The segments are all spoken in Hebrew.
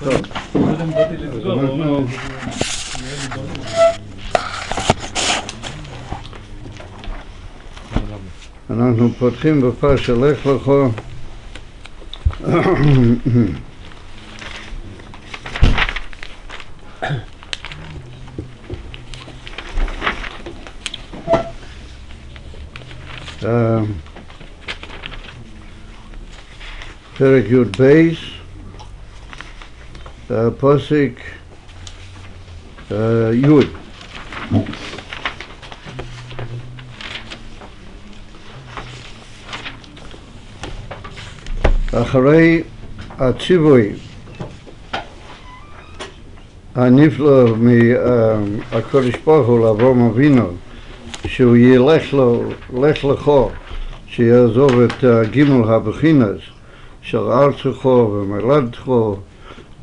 טוב. קודם באתי לסגור, הוא אומר אנחנו- לי, נראה לי באתי. אנחנו פותחים בפרשה לך לכו. אה, פרק י"ב, אה, פוסק אה, י' אחרי הציווי הנפלא מהקודש ברוך הוא לאברהם אבינו שהוא ילך לו, לך לכו, שיעזוב את אה, גימל הבחינס של ארצך ומולדתך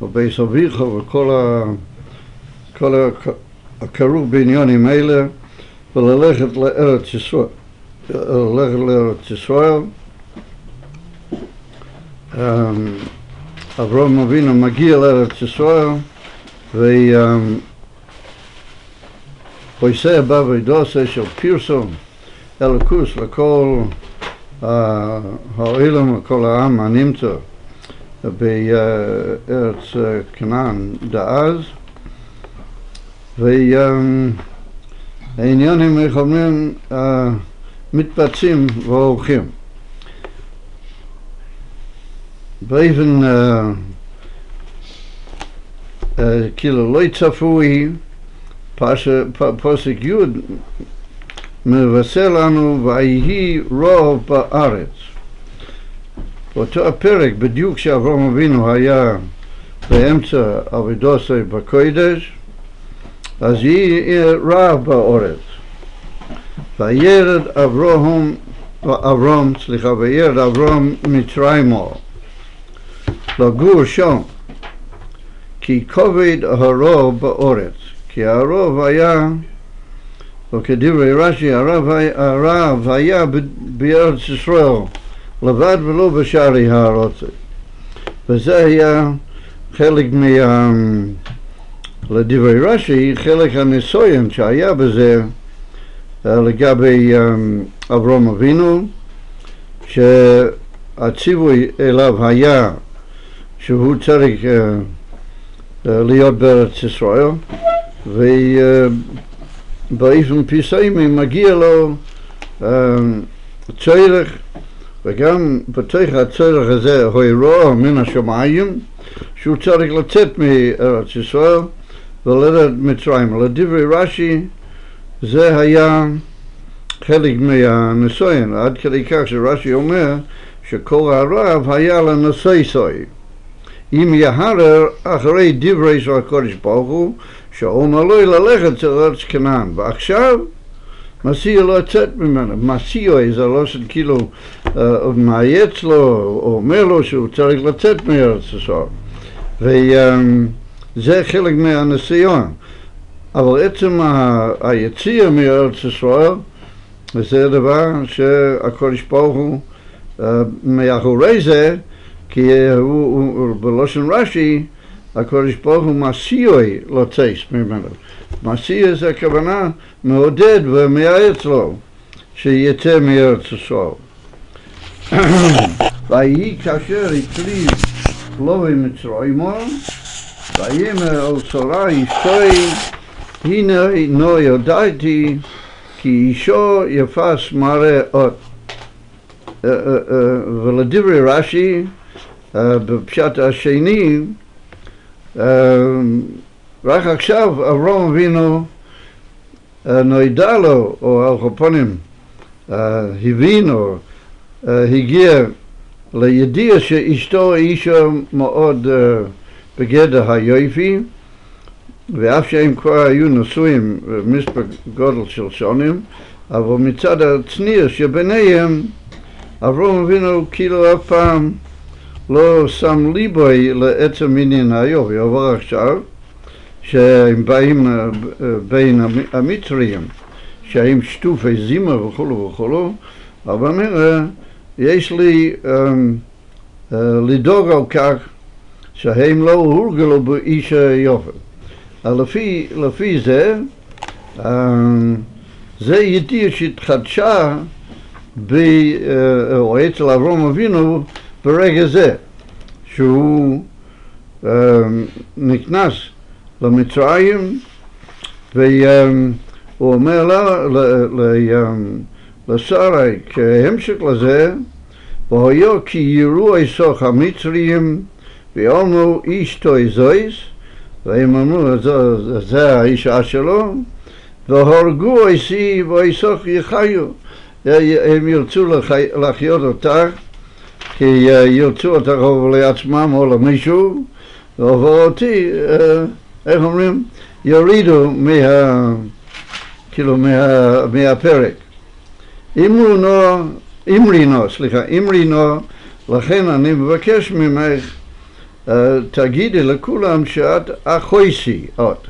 ובייס אביך וכל ה... כל הכרוך בעניונים אלה וללכת לארץ ישראל, ללכת לארץ ישראל. אמ, אברהם אבינו מגיע לארץ ישראל ועושה בעבודוסה של פרסום אלוקוס לכל העולם, לכל העם הנמצא בארץ אה, כנען דאז והעניינים, איך אומרים, אה, מתבצעים והולכים. באופן אה, אה, כאילו לא צפוי, פוסק י' מבשר לנו ויהי רוב בארץ. באותו הפרק, בדיוק כשאברהם אבינו היה באמצע עבודוסי בקודש, אז יהיה רב בארץ. וירד אברהם, אברהם, סליחה, וירד אברהם מצרימו לגור שם, כי כובד הרוב בארץ, כי הרוב היה, או כדברי רש"י, הרב, היה- בארץ ישראל לבד ולא בשערי הארץ. וזה היה חלק מה... לדברי רש"י, חלק הניסויין שהיה בזה אה, לגבי אה, אברהם אבינו, שהציווי אליו היה שהוא צריך אה, להיות בארץ ישראל, ובאופן פיסיימי מגיע לו צורך, וגם בתוך הצורך הזה הוירו מן השמיים, שהוא צריך לצאת מארץ ישראל ולרדת מצרים. לדברי רש"י זה היה חלק מהניסיון, עד כדי כך שרש"י אומר שכל הרב היה לנשוי סוי. אם יהרר אחרי דברי של הקודש ברוך הוא, שאומר לו ללכת אל ארץ כנען. ועכשיו מסיע לו לצאת ממנו. מסיע זה לא של כאילו מאייץ לו, או אומר לו שהוא צריך לצאת מארץ ישראל. וזה חלק מהניסיון. אבל עצם היציאה מארץ ישראל, וזה דבר שהקודש ברוך הוא אה, מאחורי זה, כי הוא, בלושן רש"י, הקודש ברוך הוא מסיעי לצייס ממנו. מסיע זה הכוונה מעודד ומייעץ לו שיצא מארץ ישראל. ויהי כאשר הקריב לובי מצרימו, ויאמר אל שרה אשתוי, הנה נו ידעתי כי אישו יפס מראה עוד. ולדברי רש"י, בפשט השני, רק עכשיו אברהם אבינו נודע לו, או על קופונים הבין או הגיע לידיע שאשתו אישה מאוד אה, בגדר היופי ואף שהם כבר היו נשואים מספר גודל של שונים אבל מצד הצניע שביניהם אברהם אבינו כאילו אף פעם לא שם ליבוי לעצם עניין היופי. אבל עכשיו שהם באים אה, אה, בין המ- המצרים שהם שטופי זימה וכולו וכולו אבל אומר, יש לי אמ, אה, לדאוג על כך שהם לא הורגלו באיש היופי. לפי, לפי זה, אה, זה ידיעה שהתחדשה ב, אה, או אצל אברום אבינו ברגע זה, שהוא נכנס למצרים והוא אומר לה, לשרי כהמשך לזה והיה כי יראו איסוך המצרים ואומרו איש תוי זויס והם אמרו זה האישה שלו והורגו איסי ואיסוך יחיו הם ירצו לחיות אותך כי ירצו אותך לעצמם או למישהו ואותי, איך אומרים, יורידו מה... כאילו מה, מהפרק. אמרונו, אמרינו, סליחה, אמרינו, לכן אני מבקש ממך, uh, תגידי לכולם שאת אחויסי, את.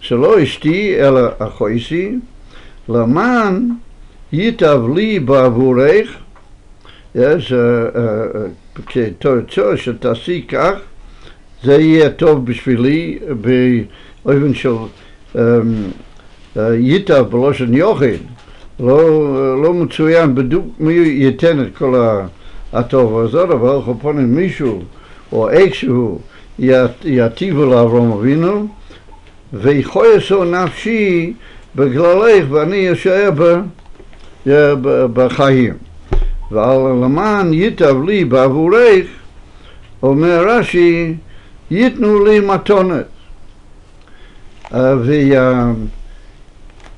שלא אשתי אלא אחויסי, למען ייטב לי בעבורך, יש, כתוצאה שתעשי כך, זה יהיה טוב בשבילי באופן של ייטב בלושן יוחד, לא, לא מצוין בדיוק מי ייתן את כל הטוב הזאת, אבל על פונים מישהו או איכשהו יטיבו לאברום אבינו ויכועסו נפשי בגללך ואני אשאר בחיים. ועל למען ייטב לי בעבורך אומר רש"י ייתנו לי מתונת.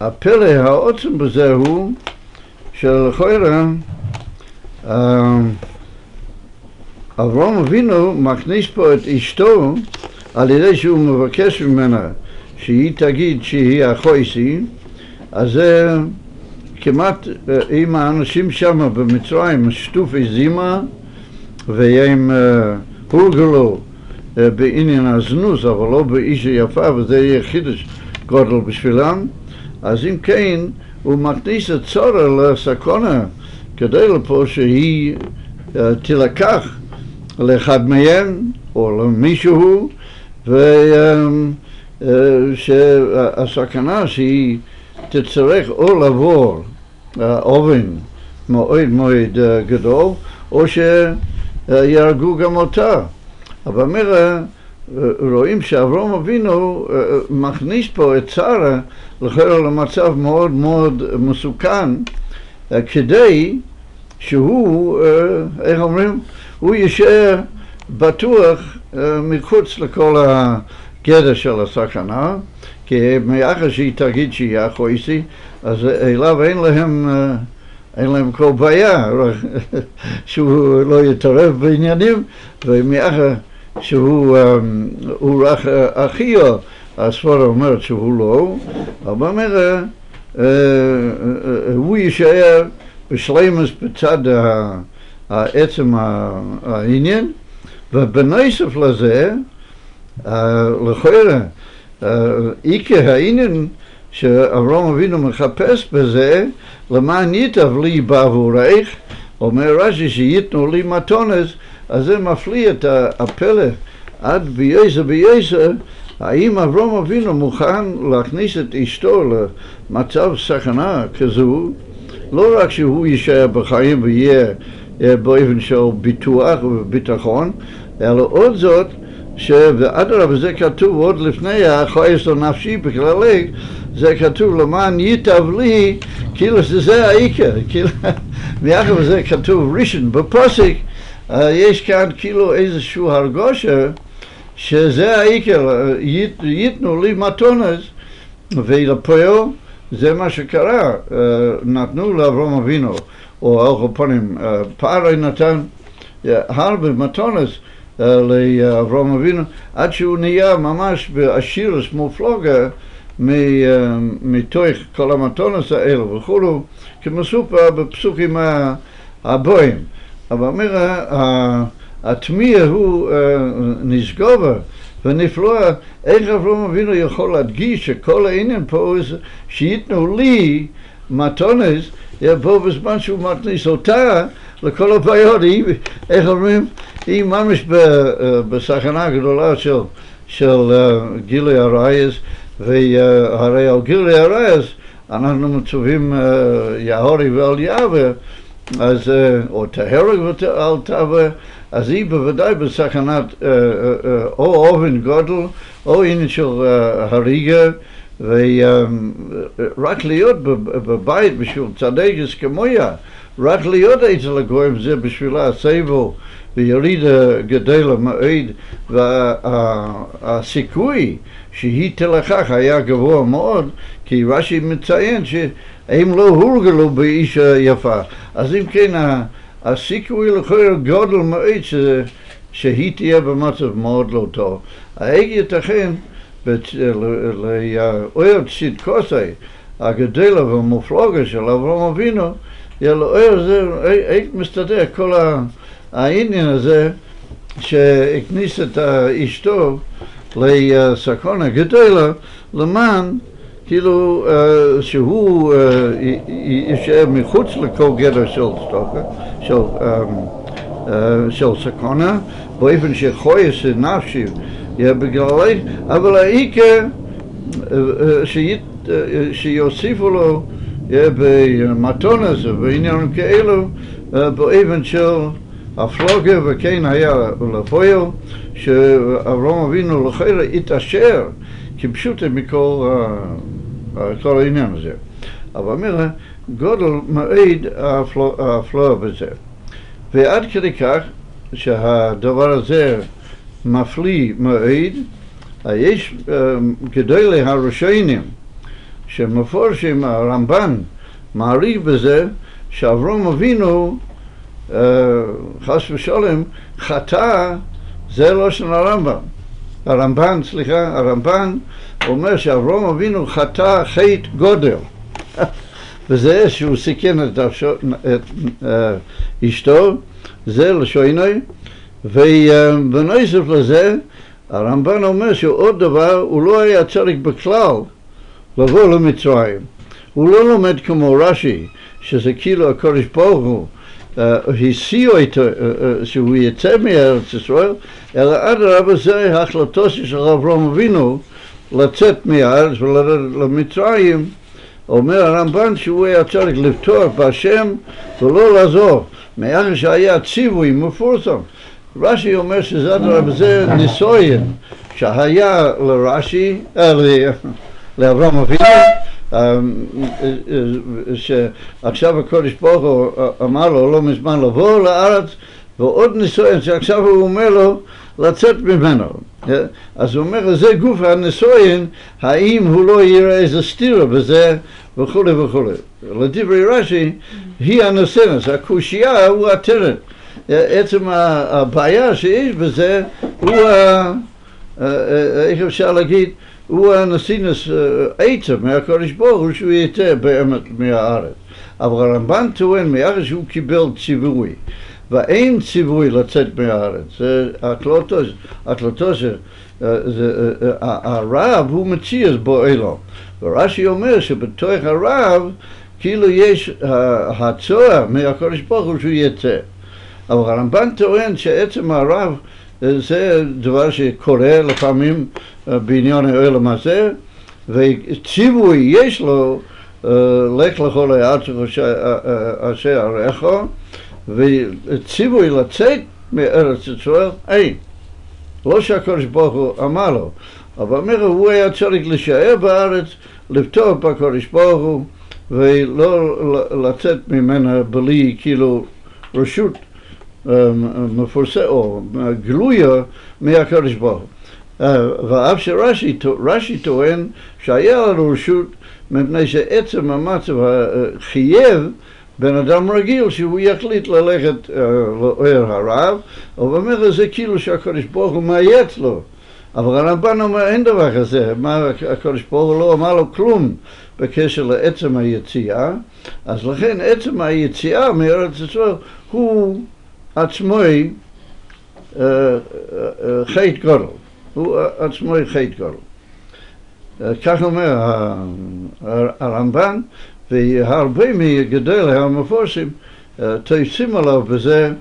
והפלא העוצם בזה הוא שלכאורה אברהם אבינו מכניס פה את אשתו על ידי שהוא מבקש ממנה שהיא תגיד שהיא החויסי אז זה כמעט עם האנשים שם במצרים שטופי זימה והם הורגלו בעניין הזנוס, אבל לא באיש היפה, וזה יהיה חידוש גודל בשבילם, אז אם כן, הוא מכניס את צורה לסקונה כדי לפה שהיא uh, תילקח לאחד מהם או למישהו ושהסכנה uh, שהיא תצטרך או לעבור אובן מאוד מאוד גדול או שיהרגו גם אותה. אבל אומר, רואים שאברום אבינו מכניס פה את שרה לכאורה למצב מאוד מאוד מסוכן כדי שהוא, איך אומרים, הוא יישאר בטוח מחוץ לכל הגדר של הסכנה כי מאחר שהיא תגיד שהיא אחויסי אז אליו אין להם אין להם כל בעיה, שהוא לא יתערב בעניינים, ומאחר שהוא רק אחיו, הספורה אומרת שהוא לא, אבל אומר, הוא יישאר בשלימוס בצד עצם העניין, ובנוסף לזה, לכאורה, עיקר העניין שאברהם אבינו מחפש בזה, למען ייטב לי בעבורך, אומר רש"י שייתנו לי מתונס, אז זה מפליא את הפלא. עד בייסר בייסר, האם אברהם אבינו מוכן להכניס את אשתו למצב סכנה כזו, לא רק שהוא יישאר בחיים ויהיה באופן של ביטוח וביטחון, אלא עוד זאת, ואדרבה זה כתוב עוד לפני החייס הנפשי בכללי, זה כתוב למען ייטב לי, כאילו שזה העיקר, כאילו, מאחר וזה כתוב ראשון בפוסק, יש כאן כאילו איזשהו הרגושה שזה העיקר, ייתנו לי מתונס ולפועל זה מה שקרה, נתנו לאברהם אבינו, או על פנים, פארי נתן הרבה מתונס לאברהם אבינו עד שהוא נהיה ממש בעשיר מופלוגה מתוך כל המתונס האלה וכולו, כמסופר בפסוקים הבואים. אבל אומר, התמיע הוא נסגובה ונפלא, איך אברהם אבינו יכול להדגיש שכל העניין פה זה שייתנו לי מתונס, בו בזמן שהוא מכניס אותה לכל הבעיות, היא, איך אומרים, היא ממש בסכנה גדולה של, של גילוי הרייס, והרי על גילוי הרייס אנחנו מצווים יהורי ועל יהווה, אז, uh, או תהרג ועל תהווה, אז היא בוודאי בסכנת uh, uh, או אובן גודל, או עניין של הריגה, ורק להיות בבית בשביל צדקס כמויה, רק להיות אצל הגויים זה בשבילה הסבל וירידה גדלה מאוד, והסיכוי שהיא תלכך היה גבוה מאוד, כי רש"י מציין שהם לא הורגלו באיש יפה. אז אם כן, הסיכוי לכאורה גודל מאוד שהיא תהיה במצב מאוד לא טוב. האג ייתכן לאויר צדקוסי הגדלה והמופלוגה של אברהם אבינו, לאויר זה, איך מסתדר כל העניין הזה שהכניס את אשתו לסכונה גדולה למען כאילו שהוא יישאר מחוץ לכל גדר של סטוקה, של, של סכונה, באופן שחויס נפשי בגללי, אבל העיקר שיוסיפו לו במתון הזה, בעניינים כאלו, באבן של הפלוגה, וכן היה לפועל, שאברהם אבינו לכאורה התעשר כפשוט מכל כל העניין הזה. אבל אומר, גודל מאוד הפלואה בזה. ועד כדי כך שהדבר הזה מפליא מאוד, יש גדולי הראשונים שמפורשים, הרמב"ן מעריך בזה שאברום אבינו, חס ושלום, חטא, זה לא של הרמב"ם. הרמב"ן, סליחה, הרמב"ן אומר שאברום אבינו חטא חטא גודל. וזה שהוא סיכן את, את uh, אשתו, זה לשונוי, ובנוסף לזה, הרמב"ן אומר שעוד דבר, הוא לא היה צריך בכלל לבוא למצרים. הוא לא לומד כמו רש"י, שזה כאילו הקודש ברוך הוא הסיעו איתו שהוא יצא מארץ ישראל, אלא אדרבה זה החלטו של אברהם אבינו לצאת מהארץ ולרדת למצרים. אומר הרמב"ן שהוא היה צריך לפתוח בהשם ולא לעזור, מאחר שהיה ציווי מפורסם. רש"י אומר שזה ניסויין שהיה לרש"י, לאברהם אבינו שעכשיו הקודש ברוך הוא אמר לו לא מזמן לבוא לארץ ועוד נישואין שעכשיו הוא אומר לו לצאת ממנו. אז הוא אומר זה גוף הנישואין האם הוא לא יראה איזה סתירה בזה? וכולי וכולי. לדברי רש"י היא הנושנת הקושייה הוא הטרן עצם הבעיה שיש בזה הוא איך אפשר להגיד? הוא הנשינס עצם מהקודש ברוך הוא שהוא יצא באמת מהארץ. אבל הרמב"ן טוען מאחר שהוא קיבל ציווי ואין ציווי לצאת מהארץ, זה הקלטו של הרב הוא מציע בו אלו. ורש"י אומר שבתוך הרב כאילו יש הצוהר מהקודש ברוך הוא שהוא יצא. אבל הרמב"ן טוען שעצם הרב זה דבר שקורה לפעמים בעניין העולם הזה, וציווי יש לו לך לכל הארץ אשר עריך, וציווי לצאת מארץ ישראל אין. לא שהקדוש ברוך הוא אמר לו, אבל אומר הוא היה צריך להישאר בארץ, לפתוח בקדוש ברוך הוא, ולא לצאת ממנה בלי כאילו רשות מפורסם, או גלויה מהקדוש ברוך הוא. ואף שרש"י טוען שהיה לנו רשות מפני שעצם המצב חייב בן אדם רגיל שהוא יחליט ללכת לאוהר הרב, אבל אומר זה כאילו שהקדוש ברוך הוא מאייץ לו. אבל הרמב"ן אומר אין דבר כזה, הקדוש ברוך הוא לא אמר לו כלום בקשר לעצם היציאה, אז לכן עצם היציאה מארץ ישראל הוא עצמו חטא גדול. הוא עצמו חטא גדול. כך אומר הרמב"ן, והרבה מגדולי המפורשים טייסים עליו בזה,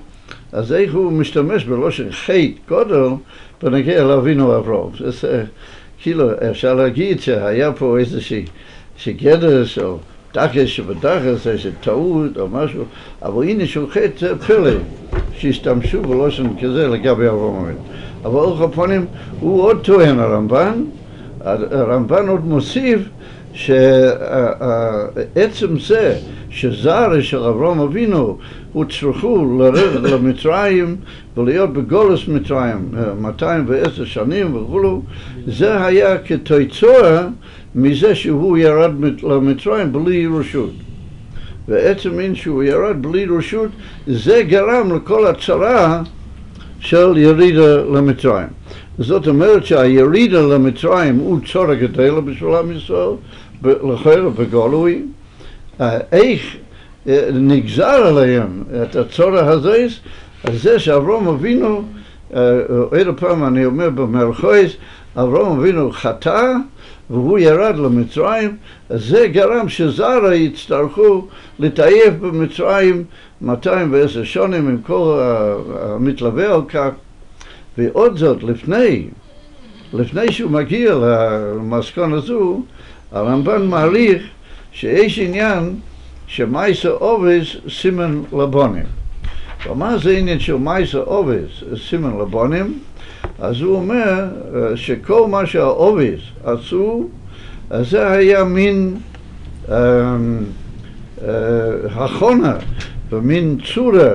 אז איך הוא משתמש בלושן חטא גודל בנגיע לאבינו אברהם. זה, כאילו אפשר להגיד שהיה פה איזושהי גדס או דחס שבדחס, איזה טעות או משהו, אבל הנה שהוא חטא פלא שהשתמשו בלושן כזה לגבי אברהם אבינו. אבל אורך הפונים הוא עוד טוען הרמב"ן, הרמב"ן עוד מוסיף שעצם זה שזר של אברהם אבינו הוצרכו לרדת למצרים ולהיות בגולס מצרים 210 שנים וכולו, זה היה כתוצאה מזה שהוא ירד למצרים בלי רשות. ועצם מין שהוא ירד בלי רשות, זה גרם לכל הצרה של ירידה למצרים. זאת אומרת שהירידה למצרים הוא צורך גדלה בשביל עם ישראל, לכן בגולוי. איך נגזר עליהם את הצורך הזה, זה שאברום אבינו, עוד פעם אני אומר במרכז, אברום אבינו חטא והוא ירד למצרים, זה גרם שזרה יצטרכו לטייף במצרים 210 שנים עם כל המתלווה על כך ועוד זאת, לפני, לפני שהוא מגיע למסקנה הזו, הרמב"ן מעריך שיש עניין שמייסה עובס סימן לבונים. ומה זה עניין של מייסה עובס סימן לבונים? אז הוא אומר שכל מה שהעובס עשו, זה היה מין אה, אה, הכונה ומין צורה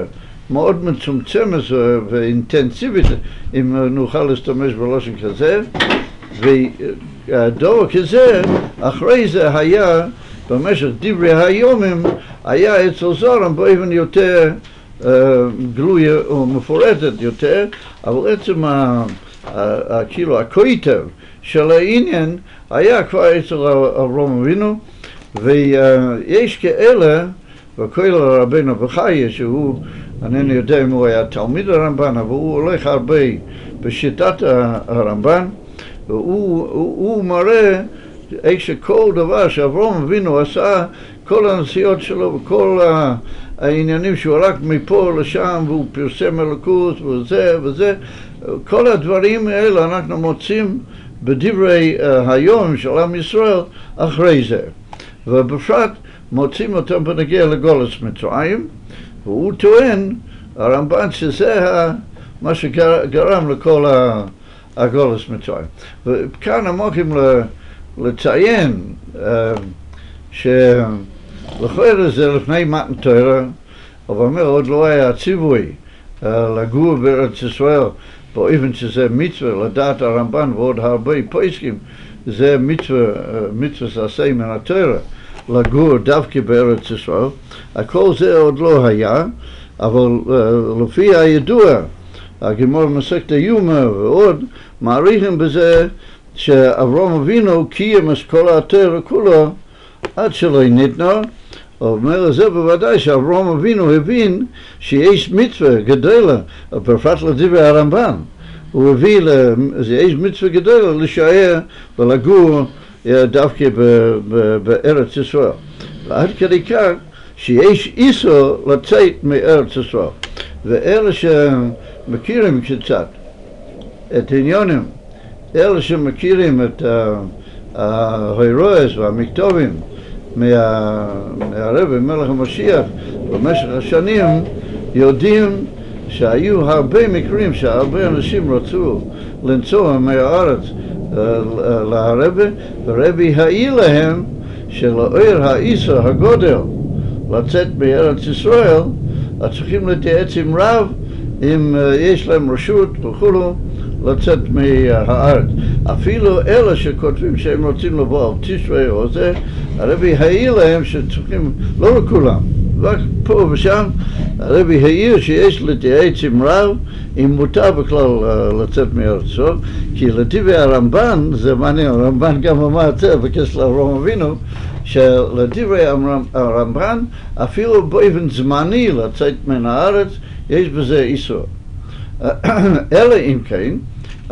מאוד מצומצמת ואינטנסיבית, אם נוכל להשתמש בלושן כזה, והדור כזה, אחרי זה היה, במשך דברי היומים, היה אצל זורם באופן יותר uh, גלויה ומפורטת יותר, אבל עצם ה, כאילו הקויטר של העניין היה כבר אצל אברום אבינו, ויש כאלה, וכל רבנו בחייה שהוא אינני יודע אם הוא היה תלמיד הרמב"ן, אבל הוא הולך הרבה בשיטת הרמב"ן, והוא הוא, הוא מראה איך שכל דבר שאברום אבינו עשה, כל הנסיעות שלו וכל העניינים שהוא הלך מפה לשם והוא פרסם אלוקות וזה וזה, כל הדברים האלה אנחנו מוצאים בדברי היום של עם ישראל אחרי זה. ובפרט מוצאים אותם בנגיע לגולס מצרים והוא טוען, הרמב"ן, שזה מה שגרם לכל הגולס מצרים. וכאן המוקים לציין אה, שלכאורה זה לפני מתן תורה, אבל עוד לא היה ציווי אה, לגור בארץ ישראל באופן שזה מצווה לדעת הרמב"ן ועוד הרבה פויסקים זה מצווה, אה, מצווה עשה מן התורה לגור דווקא בארץ ישראל, הכל זה עוד לא היה, אבל לפי הידוע, הגמור מסכת היומה ועוד, מעריכים בזה שאברום אבינו קיים את כל התרא כולו עד שלא ניתנו, אומר זה בוודאי שאברום אבינו הבין שיש מצווה גדולה, בפרט לדברי הרמב"ן, הוא הביא, יש מצווה גדולה להישאר ולגור דווקא בארץ ישראל. ועד כדי כך שיש איסור לצאת מארץ ישראל. ואלה שמכירים קצת את העניונים, אלה שמכירים את ההירואס והמכתובים מהרבי מלך המשיח במשך השנים, יודעים שהיו הרבה מקרים שהרבה אנשים רצו לנסוע מהארץ להרבה, ורבי העיר להם שלאור האיסר הגודל לצאת מארץ ישראל, אז צריכים להתייעץ עם רב אם יש להם רשות וכולו לצאת מהארץ. אפילו אלה שכותבים שהם רוצים לבוא על תשרי או זה, הרבי העיר להם שצריכים, לא לכולם, רק פה ושם, הרבי העיר שיש להתייעץ עם רב אם מותר בכלל לצאת מארצו, כי לדברי הרמב"ן, זה מעניין, הרמב"ן גם אמר את זה בקשר לאברהם אבינו, שלדברי הרמב"ן, אפילו באופן זמני לצאת מן הארץ, יש בזה איסור. אלא אם כן,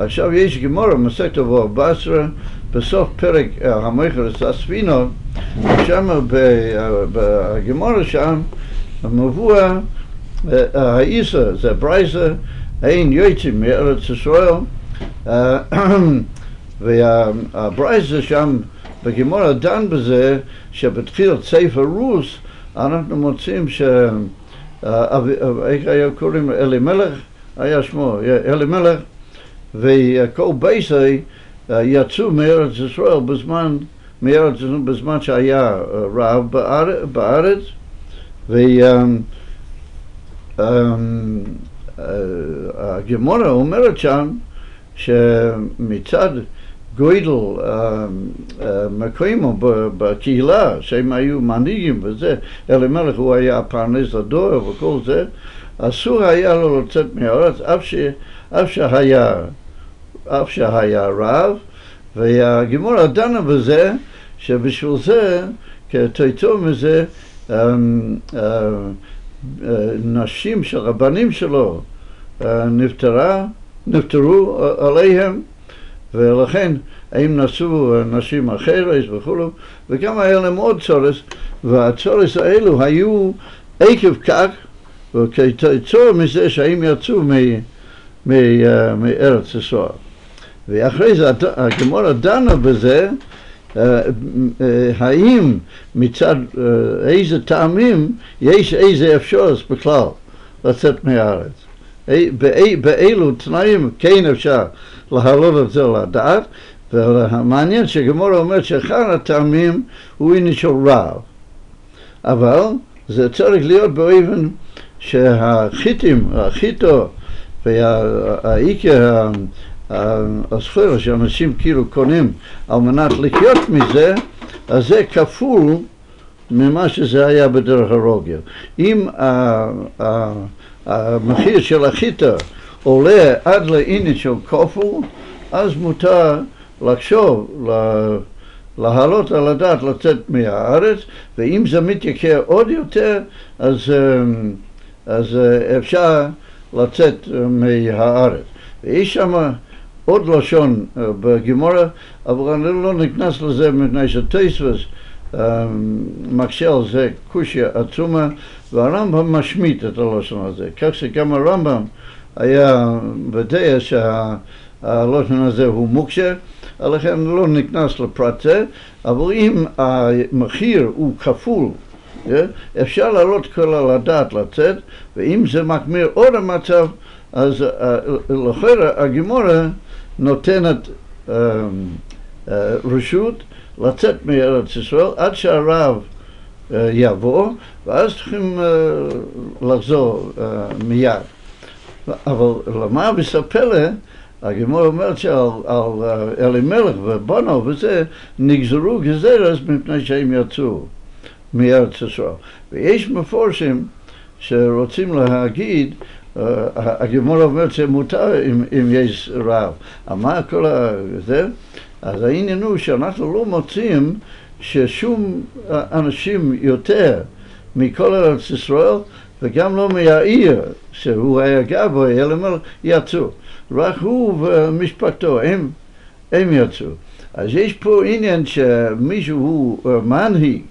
עכשיו יש גמורה, מסכת אבו 14, בסוף פרק המכר הספינות, שם בגמורה שם מבוא האיסה, זה ברייסה, אין יוצאים מארץ ישראל והברייסה שם בגמורה דן בזה שבתחילת ספר רוס אנחנו מוצאים ש... איך היה קוראים? אלימלך היה שמו, אלימלך וכל בייסי יצאו מארץ ישראל בזמן, מארץ בזמן שהיה רב בארץ והגמורה אומרת שם שמצד גוידל מקוימו בקהילה שהם היו מנהיגים וזה, אלימלך הוא היה פרנס הדור וכל זה אסור היה לו לצאת מהארץ אף, שהיה, אף שהיה רב והגימורה דנה בזה שבשביל זה, כתויתו מזה, נשים של רבנים שלו נפטרה, נפטרו עליהם ולכן הם נשאו נשים אחרת וכולו וגם היה להם עוד צורס והצורס האלו היו עקב כך וכתוצאה מזה שהם יצאו מארץ ישראל ואחרי זה הגמורה דנה בזה האם מצד איזה טעמים יש איזה אפשרות בכלל לצאת מהארץ. באילו תנאים כן אפשר להעלות את זה לדעת והמעניין שגמורה אומרת שאחד הטעמים הוא של רב. אבל זה צריך להיות באופן שהחיטים, החיטו והעיקר הסחורה שאנשים כאילו קונים על מנת לחיות מזה, אז זה כפול ממה שזה היה בדרך הרוגל. אם המחיר של החיטה עולה עד לעניין של כפול, אז מותר לחשוב, להעלות על הדעת לצאת מהארץ, ואם זה מתייקר עוד יותר, אז, אז אפשר לצאת מהארץ. ויש שם עוד לשון בגימורה, אבל אני לא נכנס לזה מפני שטייסבס מקשה על זה קושיה עצומה, והרמב"ם משמיט את הלשון הזה. כך שגם הרמב"ם היה בדעה שהלשון הזה הוא מוקשה, לכן לא נכנס לפרט זה, אבל אם המחיר הוא כפול אפשר לעלות כל על הדעת לצאת, ואם זה מחמיר עוד המצב, אז לכן הגימורה נותנת רשות לצאת מארץ ישראל עד שהרב יבוא, ואז צריכים לחזור מיד. אבל למה בספלא, הגמור אומרת שעל אלימלך ובונו וזה נגזרו גזרס מפני שהם יצאו מארץ ישראל. ויש מפורשים שרוצים להגיד הגמור אומרת שמותר אם, אם יש רב. מה כל זה? אז העניין הוא שאנחנו לא מוצאים ששום אנשים יותר מכל ארץ ישראל וגם לא מהעיר שהוא היה גבוה, אלא יצאו. רק הוא ומשפחתו, הם, הם יצאו. אז יש פה עניין שמישהו הוא מנהיג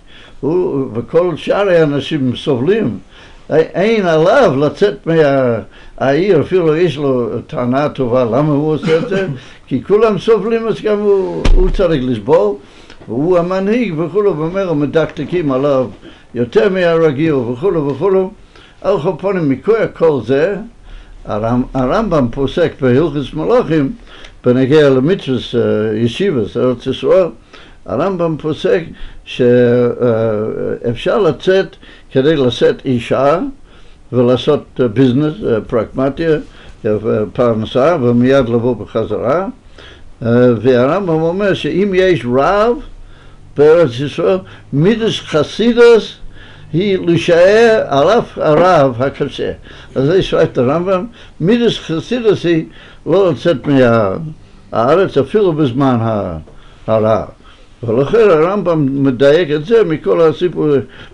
הוא, וכל שאר האנשים סובלים אין עליו לצאת מהעיר, אפילו יש לו טענה טובה. למה הוא עושה את זה, כי כולם סובלים אז גם הוא, הוא צריך לסבול, והוא המנהיג וכולו, ואומר, מדקדקים עליו יותר מהרגיל וכולו וכולו. על כל פנים, מכל כל זה, הרמב"ם פוסק בהלכס מלאכים בנגיע למצוות ישיבס, ארץ ישראל, הרמב"ם פוסק שאפשר לצאת כדי לשאת אישה ולעשות ביזנס, פרקמטיה, פרנסה ומיד לבוא בחזרה והרמב"ם אומר שאם יש רב בארץ ישראל, מידס חסידס היא להישאר על אף הרב הקשה. אז זה שואל את הרמב"ם, מידס חסידס היא לא לצאת מהארץ אפילו בזמן הרב. ולכן הרמב"ם מדייק את זה מכל הסיפור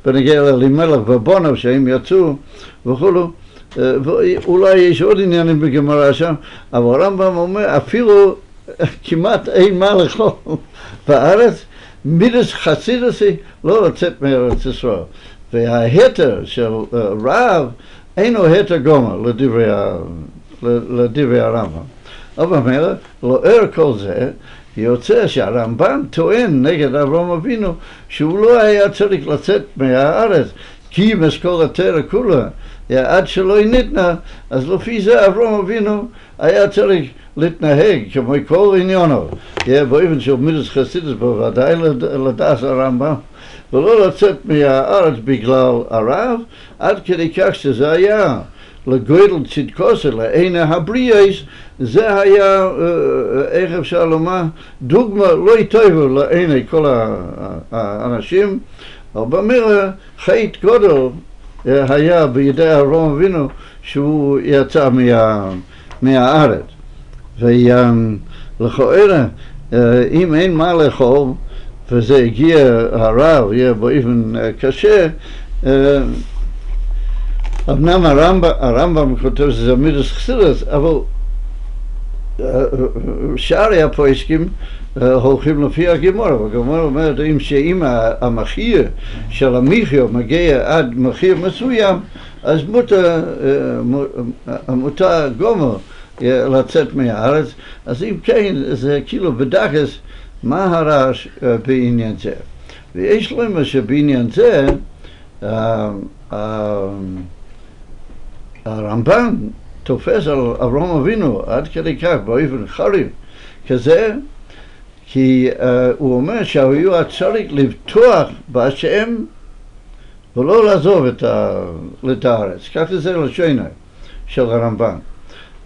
בנגיע לאלימלך ובונוב שהם יצאו וכולו ואולי יש עוד עניינים בגמרא שם אבל הרמב"ם אומר אפילו כמעט אין מה לאכול בארץ מידס חסידסי לא לצאת מארץ ישראל. וההתר של אה, רב אינו התר גומר לדברי, לדברי הרמב"ם. אבל אומר, לאור כל זה, יוצא שהרמב"ם טוען נגד אברהם אבינו שהוא לא היה צריך לצאת מהארץ כי משכור התרא כולה עד שלא ניתנה, אז לפי זה אברהם אבינו היה צריך להתנהג כמו כל עניינו, באופן של מידס חסידס בוודאי לד- לדעת הרמב"ם, ולא לצאת מהארץ בגלל הרב, עד כדי כך שזה היה לגודל צדקוסה, לעיני הבריאס, זה היה, אה, איך אפשר לומר, דוגמה לא טובה לעיני כל האנשים, אבל במראה חטא גודל אה, היה בידי אברהם אבינו שהוא יצא מה, מהארץ. ולכאורה, אם אין מה לאכול, וזה הגיע הרב, יהיה באופן אה, קשה, אה, אמנם הרמב"ם, הרמב"ם כותב שזה מידס חסידס, אבל אה, שארי הפויסקים אה, הולכים לפי הגימור, והגימור אומרת אם שאם המחיר של המחיו מגיע עד מחיר מסוים, אז מותר, אה, מותר גומר אה, לצאת מהארץ, אז אם כן, זה כאילו בדקס, מה הרעש אה, בעניין זה? ויש לומר שבעניין זה, אה, אה, הרמב"ם תופס על אברהם אבינו עד כדי כך באופן חריף כזה כי uh, הוא אומר שהוא היה צריך לבטוח בהשם ולא לעזוב את, ה, את הארץ. כך זה לשונו של הרמב"ם.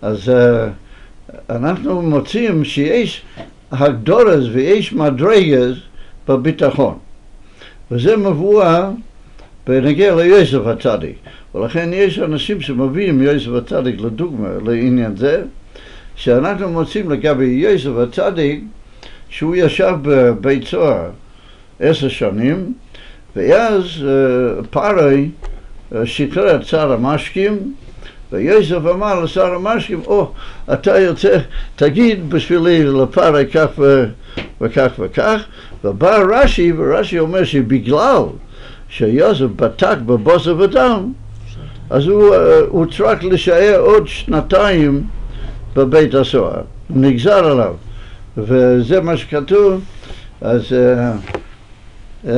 אז uh, אנחנו מוצאים שיש הגדורס ויש מדרגס בביטחון. וזה מבואר בנגיע ליוסף הצדיק. ולכן יש אנשים שמביאים יוסף הצדיק לדוגמה לעניין זה, שאנחנו מוצאים לגבי יוסף הצדיק שהוא ישב בבית סוהר עשר שנים, ואז uh, פארי uh, שחרר את שר המשקים, ויוסף אמר לשר המשקים, או, oh, אתה יוצא, תגיד בשבילי לפארי כך וכך וכך, ובא רש"י, ורש"י אומר שבגלל שיוסף בטק בבוסר ודם, אז הוא, אה, הוא צריך להישאר עוד שנתיים בבית הסוהר, נגזר עליו, וזה מה שכתוב, אז uh, uh,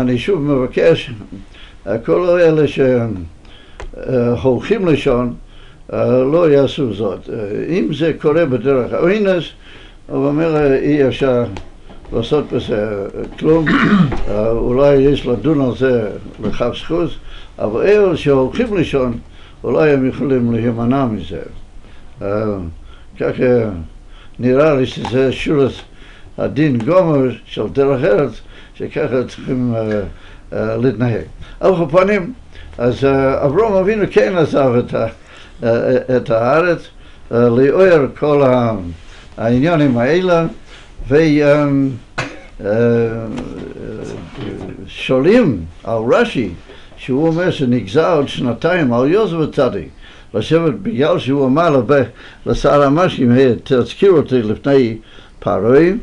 אני שוב מבקש, כל אלה שהולכים לישון, לא יעשו זאת. אם זה קורה בדרך האוינס, הוא אומר אי אפשר לעשות בזה כלום, uh, אולי יש לדון על זה לכף זכות, אבל אלה שהולכים לישון, אולי הם יכולים להימנע מזה. ככה נראה לי שזה שורת הדין גומר של דרך ארץ, שככה צריכים להתנהג. על כל פנים, אז אברהם אבינו כן עזב את, הארץ, לאור כל העניינים האלה, ושואלים על רש"י, שהוא אומר שנגזר עוד שנתיים על יוזף הצדיק. לשבת בגלל שהוא אמר לשר המשקים, תזכיר אותי לפני פרוי,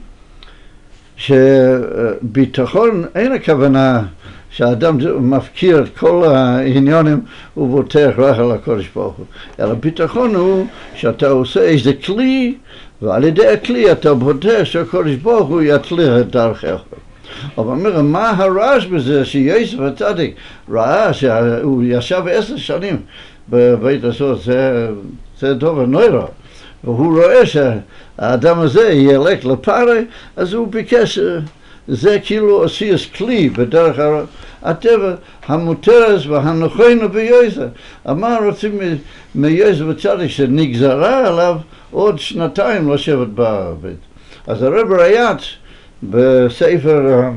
שביטחון אין הכוונה שהאדם מפקיר את כל העניונים ובוטח רק על הקודש ברוך הוא, אלא ביטחון הוא שאתה עושה איזה כלי ועל ידי הכלי אתה בוטח שהקודש ברוך הוא יצליח את דרכך. אבל אומר, מה הרעש בזה שיוסף הצדיק ראה שהוא ישב עשר שנים בבית הסוהר, זה, זה דבר נוירו. והוא רואה שהאדם הזה ילך לפארי, אז הוא ביקש, זה כאילו עושה כלי בדרך הטבע המותרס והנכונו ביוסף. מה רוצים מיוסף הצדיק שנגזרה עליו עוד שנתיים לשבת בבית. אז הרב ריאץ בספר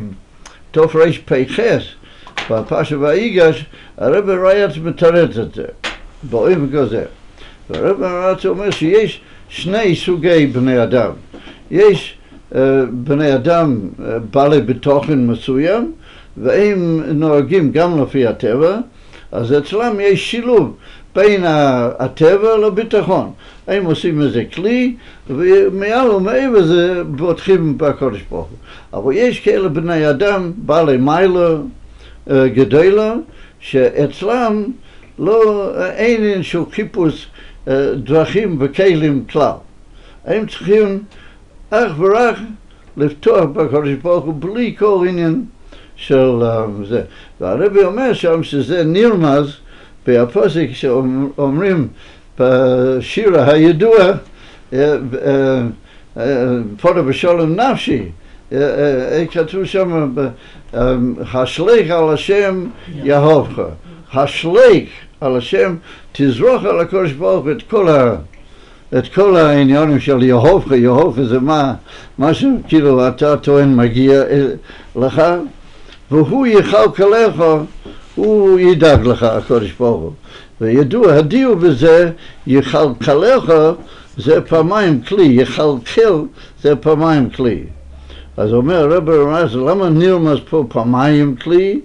תרפ"ח בפרשה ויגש, הרב ריאץ מתרץ את זה. באופן כזה. והרב רץ אומר שיש שני סוגי בני אדם. יש uh, בני אדם uh, בעלי בתוכן מסוים, והם נוהגים גם לפי הטבע, אז אצלם יש שילוב בין הטבע לביטחון. הם עושים מזה כלי, ומעל ומעבר זה בוטחים בקודש ברוך הוא. אבל יש כאלה בני אדם, בעלי מיילה גדולה, שאצלם לא, אין של חיפוש דרכים וכלים כלל. הם צריכים אך ורק לפתוח בקודש ברוך הוא בלי כל עניין של זה. והרבי אומר שם שזה נרמז בפוסק שאומרים בשיר הידוע פודה בשלום נפשי כתוב שם השליך על השם יהובך. השליך על השם תזרוק על הקודש ברוך את כל ה... את כל העניינים של יהובך, יהובך זה מה, מה שכאילו אתה טוען מגיע לך והוא יכלכלך, הוא ידאג לך, הקודש ברוך הוא. וידוע, הדיור בזה, יכלכלך זה פעמיים כלי, יכלכל זה פעמיים כלי. אז אומר רבי רמז, למה נרמז פה פעמיים כלי?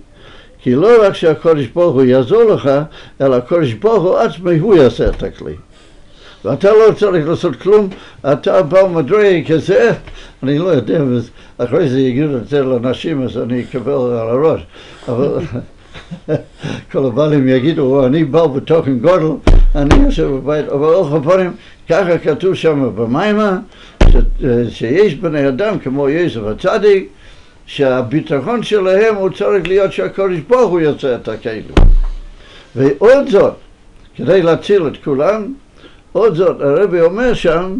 כי לא רק שהקודש ברוך הוא יעזור לך, אלא הקודש ברוך הוא עצמי הוא יעשה את הכלי. ואתה לא צריך לעשות כלום, אתה בא מדרג כזה, אני לא יודע, אחרי זה יגידו את זה לאנשים אז אני אקבל על הראש, אבל כל הבעלים יגידו, אני בא בתוכן גודל, אני יושב בבית, אבל אורך הפונים, ככה כתוב שם במיימה, שיש בני אדם כמו יוסף הצדיק, שהביטחון שלהם הוא צריך להיות שהקודש ברוך הוא יוצא את הכלים. ועוד זאת, כדי להציל את כולם, עוד זאת, הרבי אומר שם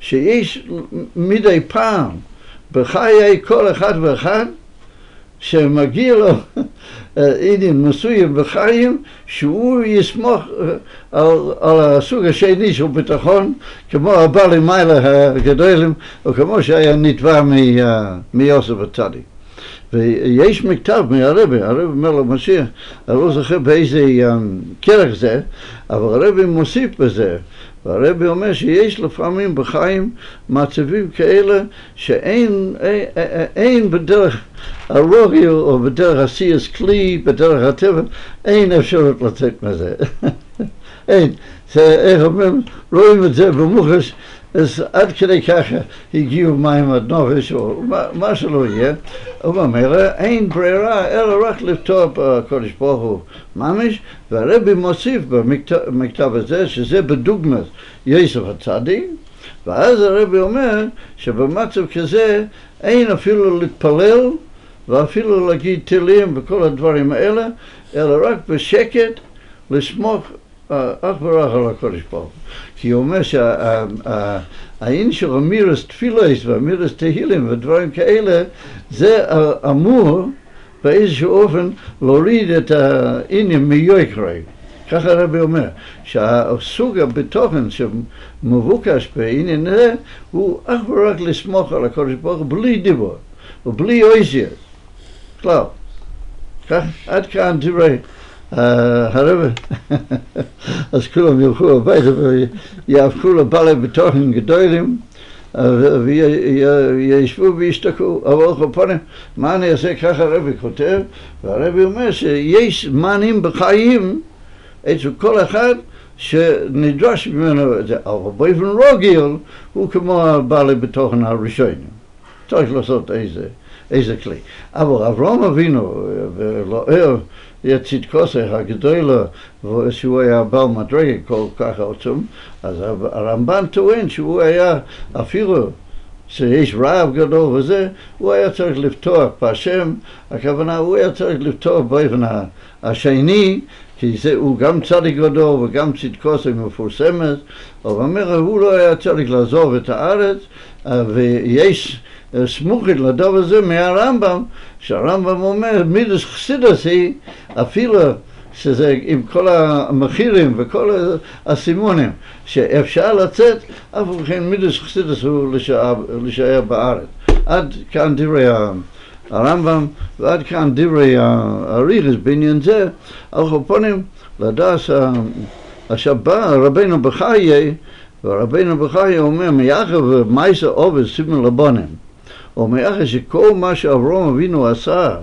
שיש מדי פעם בחיי כל אחד ואחד שמגיע לו עניין מסוים בחיים שהוא יסמוך על, על הסוג השני של ביטחון כמו הבעלי מיילה הגדולים או כמו שהיה נתבע מיוסף הצדיק. ויש מכתב מהרבי, הרבי אומר למשיח, אני לא זוכר באיזה כרך זה, אבל הרבי מוסיף בזה והרבי אומר שיש לפעמים בחיים מצבים כאלה שאין אין, אין בדרך הרוגל או בדרך עשייס כלי, בדרך הטבע, אין אפשרות לצאת מזה. אין. זה, איך אומרים, רואים את זה במוחש, אז עד כדי ככה הגיעו מים עד נופש או מה, מה שלא יהיה, ובמילא אין ברירה אלא רק לפתוח בקודש ברוך הוא ממש, והרבי מוסיף במכתב הזה שזה בדוגמת יוסף הצדיק, ואז הרבי אומר שבמצב כזה אין אפילו להתפלל ואפילו להגיד תהילים וכל הדברים האלה, אלא רק בשקט לסמוך אך ורק על הקודש ברוך. כי הוא אומר שהעניין של אמירס תפילס ואמירס תהילים ודברים כאלה, זה אמור באיזשהו אופן להוריד את העניין מיוקרי. ככה הרבי אומר, שהסוג הבתוכן שמבוקש בעניין הזה הוא אך ורק לסמוך על הקודש ברוך הוא בלי דיבור ובלי אויזיה, כלל. עד כאן דברי הרב, אז כולם ילכו הביתה ויהפכו לבעלי בתוכן גדולים וישבו וישתקעו. אבל בפונים, מה אני אעשה? ככה הרבי כותב, והרבי אומר שיש זמנים בחיים אצל כל אחד שנדרש ממנו את זה, אבל באופן רוגל הוא כמו הבעלי בתוכן הראשון. צריך לעשות איזה, איזה כלי. אבל אברהם אבינו ולא צדקוסך הגדולה, שהוא היה בעל מדרגה כל כך עצום, אז הרמב"ן טוען שהוא היה אפילו שיש רעב גדול וזה, הוא היה צריך לפתוח בהשם, הכוונה הוא היה צריך לפתוח באופן השני, כי זה, הוא גם צדיק גדול וגם צדקוסך מפורסמת, אבל אומר הוא לא היה צריך לעזוב את הארץ, ויש סמוכת לדבר הזה מהרמב"ם, שהרמב"ם אומר מידוס חסידס היא אפילו שזה עם כל המחירים וכל הסימונים שאפשר לצאת, אף וכן מידוס חסידס הוא להישאר בארץ. עד כאן דברי הרמב"ם ועד כאן דברי הריכס בעניין זה, על חופונים לדעת השבא רבנו בחיי ורבנו בחיי אומר מיחב מייסה עובד סימן לבונים אומר שכל מה שאברום אבינו עשה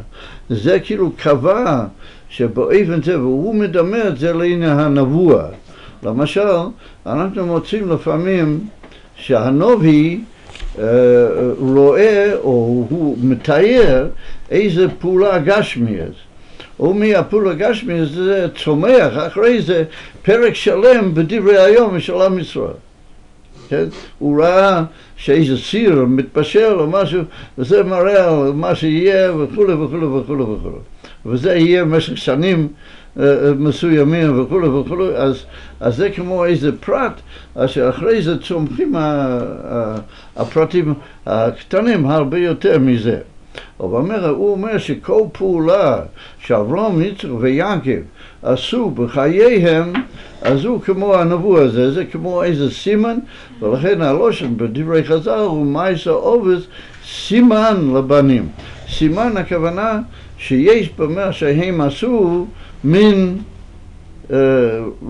זה כאילו קבע שבאופן זה, והוא מדמה את זה לעניין הנבואה. למשל, אנחנו מוצאים לפעמים שהנובי אה, רואה או הוא מתאר איזה פעולה גשמיאס. ומהפעולה גשמיאס זה צומח אחרי זה פרק שלם בדברי היום של עם ישראל. כן? הוא ראה שאיזה סיר מתבשל או משהו, וזה מראה על מה שיהיה וכולי וכולי וכולי וכולי. וזה יהיה במשך שנים uh, מסוימים וכולי וכולי, אז, אז זה כמו איזה פרט, שאחרי זה צומחים הפרטים הקטנים הרבה יותר מזה. אבל הוא אומר שכל פעולה שאברהם, יצחק ויעקב עשו בחייהם, אז הוא כמו הנבוא הזה, זה כמו איזה סימן, ולכן הלושן בדברי חז"ל הוא מייסה עובס סימן לבנים. סימן הכוונה שיש במה שהם עשו מין uh,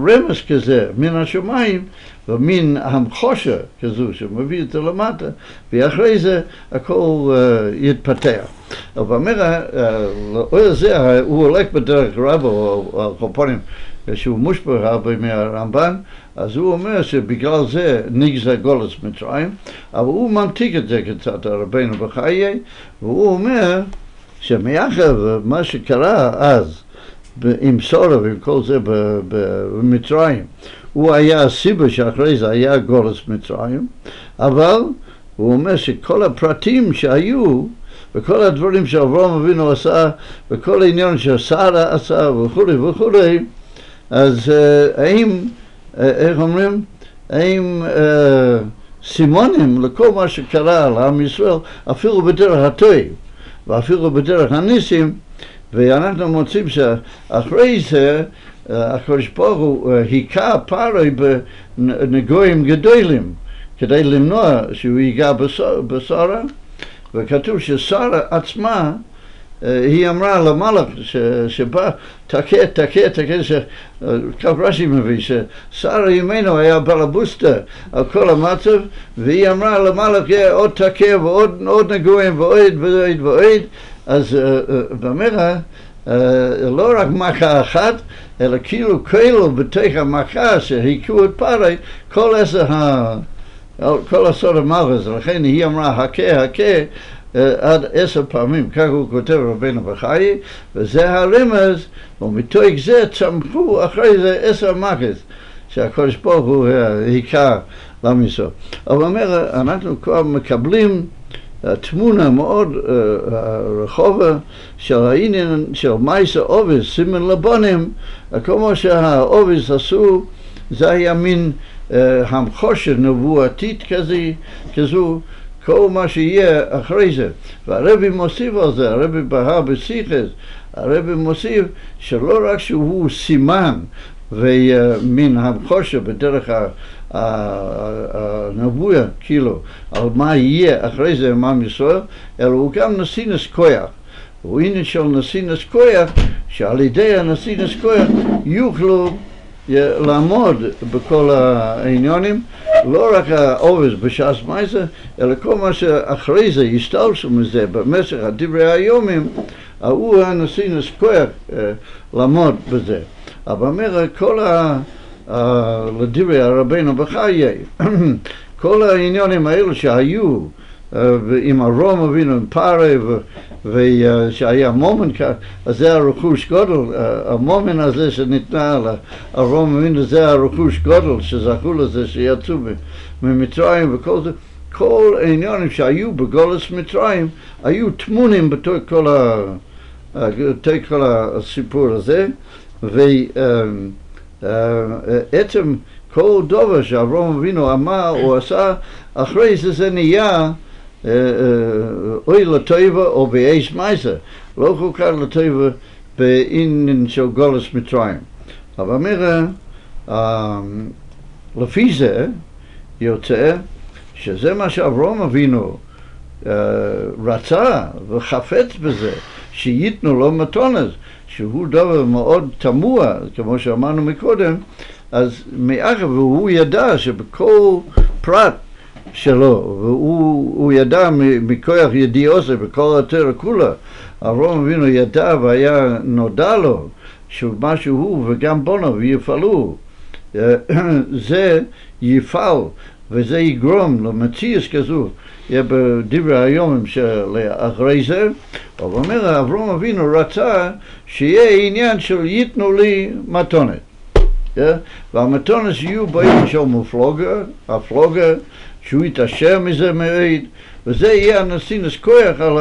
רמז כזה, מן השמיים ומין המחושה כזו שמביא זה למטה, ואחרי זה הכל uh, יתפתח. אבל אומר, uh, זה, הוא הולך בדרך רבה, או על קופונים, שהוא מושפע הרבה מהרמב"ן, אז הוא אומר שבגלל זה נגזר גולס מצרים, אבל הוא ממתיק את זה קצת, רבינו בחיי, והוא אומר שמאחר מה שקרה אז עם סורה ועם כל זה במצרים, הוא היה הסיבה שאחרי זה היה גולס מצרים, אבל הוא אומר שכל הפרטים שהיו וכל הדברים שאברהם אבינו עשה וכל העניין ששרה עשה וכולי וכולי, אז uh, האם, uh, איך אומרים, האם uh, סימונים לכל מה שקרה לעם ישראל אפילו בדרך הטוב ואפילו בדרך הניסים ואנחנו מוצאים שאחרי זה הקדוש ברוך הוא היכה פארי בנגויים גדולים כדי למנוע שהוא ייגע בשרה וכתוב ששרה עצמה היא אמרה למלאך שבא תכה, תכה, תכה, כך רש"י מביא, ששרה ימינו היה בלבוסטה על כל המצב והיא אמרה למלאך עוד תכה ועוד נגועים ועוד ועוד ועוד אז במראה לא רק מכה אחת, אלא כאילו כאילו בתוך המכה שהכו את פארי, כל עשר ה... כל הסוד המלכוס, לכן היא אמרה הכה הכה עד עשר פעמים, כך הוא כותב רבינו בחיי, וזה הרמז, ומתוך זה צמחו אחרי זה עשר מכס, שהקדוש ברוך הוא היכה לעם ישראל. אבל אומר, אנחנו כבר מקבלים תמונה מאוד רחובה של העניין של מייסה עובס, סימן לבונים, כמו שהעובס עשו, זה היה מין המחושה נבואתית כזה, כזו, כל מה שיהיה אחרי זה. והרבי מוסיף על זה, הרבי בהר בסיכס, הרבי מוסיף שלא רק שהוא סימן ומין המחושה בדרך הנבואה, כאילו, על מה יהיה אחרי זה עם עם ישראל, אלא הוא גם נסינס כוח. הוא עניין של נסינס כוח, שעל ידי הנסינס כוח יוכלו לעמוד בכל העניונים, לא רק העובס בש"ס מייסר, אלא כל מה שאחרי זה ישתלשו מזה במשך הדברי היומים, הוא הנסינס כוח לעמוד בזה. אבל אומר כל ה... לדברי הרבינו בחיי, כל העניונים האלו שהיו עם ארום אבינו, עם פארי, ושהיה מומן, אז זה הרכוש גודל, המומן הזה שניתנה לארום אבינו, זה הרכוש גודל שזכו לזה שיצאו ממצרים וכל זה. כל העניונים שהיו בגולס מצרים היו טמונים בתוך כל, כל הסיפור הזה, ו... עצם כל דבר שאברהם אבינו אמר או עשה, אחרי זה זה נהיה אוי לטובה או באש מייסר, לא כל כך לטובה בעניין של גולס מצרים. אבל אומר, לפי זה יוצא שזה מה שאברהם אבינו רצה וחפץ בזה, שייתנו לו מתונס. שהוא דבר מאוד תמוה, כמו שאמרנו מקודם, אז מאחר והוא ידע שבכל פרט שלו, והוא ידע מכוח ידיעו זה בכל התרא כולה, אברהם אבינו ידע והיה נודע לו שמה שהוא וגם בונו ויפעלו, זה יפעל וזה יגרום למציאס כזו יהיה בדברי היומים של אחרי זה, אבל אומר אברום אבינו רצה שיהיה עניין של ייתנו לי מתונת. Yeah? והמתונת יהיו באופן של מפלוגה, הפלוגה, שהוא יתעשר מזה מאוד, וזה יהיה הנשינס כוח על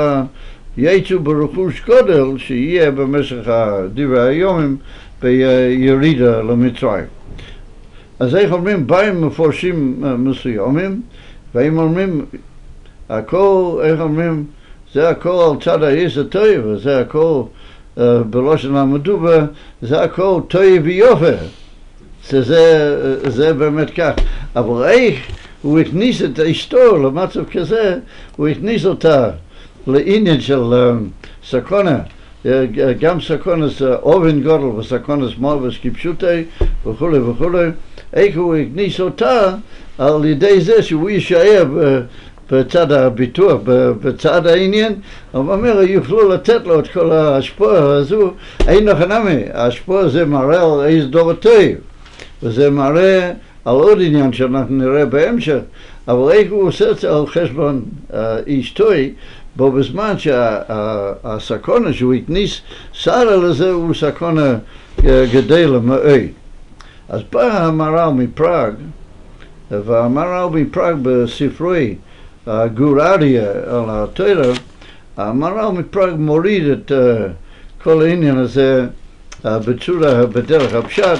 היצוא ברכוש גודל שיהיה במשך דברי היומים בירידה למצרים. אז איך אומרים, באים מפורשים מסוימים, והם אומרים, הכל, איך אומרים, זה הכל על צד העיס הטוב, וזה הכל uh, בלושן המדובה, זה הכל טוב ויופי. שזה זה באמת כך. אבל איך הוא הכניס את אשתו למצב כזה, הוא הכניס אותה לעניין של uh, סקונה. גם סקונס אובן גודל וסקונס מובס כפשוטי וכולי וכולי, איך הוא הכניס אותה על ידי זה שהוא יישאר בצד הביטוח, בצד העניין, הוא אומר, יוכלו לתת לו את כל ההשפעה הזו, אין לך נמי, ההשפעה הזה מראה על איזה דור טוב, וזה מראה על עוד עניין שאנחנו נראה בהמשך, אבל איך הוא עושה את זה על חשבון אשתו, בו בזמן שהסקונה שהוא הכניס שרה לזה הוא סקונה גדלה מאוד. אז בא המהר"ל מפראג, והמהר"ל מפראג בספרי הגורדיה על התרא, המהר"ל מפראג מוריד את כל העניין הזה בצורה, בדרך הפשט,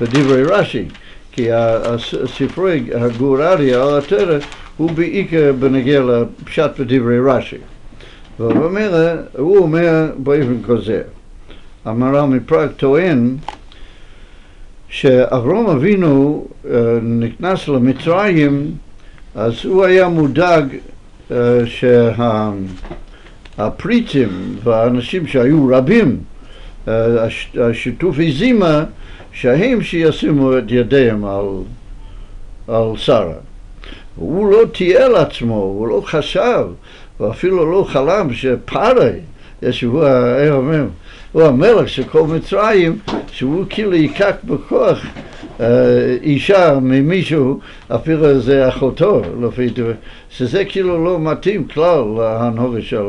בדברי רש"י, כי הספרי הגורדיה על התרא הוא בעיקר בנגיע לפשט בדברי רש"י. אומר, הוא אומר באופן כזה, המהר"ל מפראג טוען שאברום אבינו נכנס למצרים אז הוא היה מודאג שהפריטים והאנשים שהיו רבים, השיתופי זימה, שהם שישימו את ידיהם על, על שרה. הוא לא תיאר לעצמו, הוא לא חשב, ואפילו לא חלם שפארי, שהוא, הוא המלך של כל מצרים, שהוא כאילו ייקח בכוח אישה ממישהו, אפילו זה אחותו, לפי דבר, שזה כאילו לא מתאים כלל להנהוגה של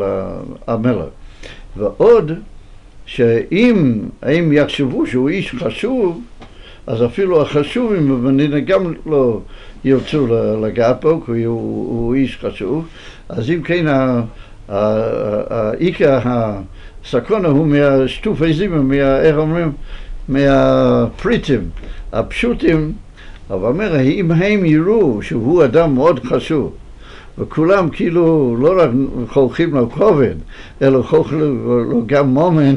המלך. ועוד, שאם הם יחשבו שהוא איש חשוב, אז אפילו החשובים במדינה גם לא ירצו לגעת בו, כי הוא, הוא איש חשוב. אז אם כן, עיקר הסקונה הוא מהשטופי זימה, מה, איך אומרים? מהפריטים הפשוטים, אבל אומר, אם הם יראו שהוא אדם מאוד חשוב, וכולם כאילו לא רק חולכים לו כובד, אלא חולכים לו גם מומן,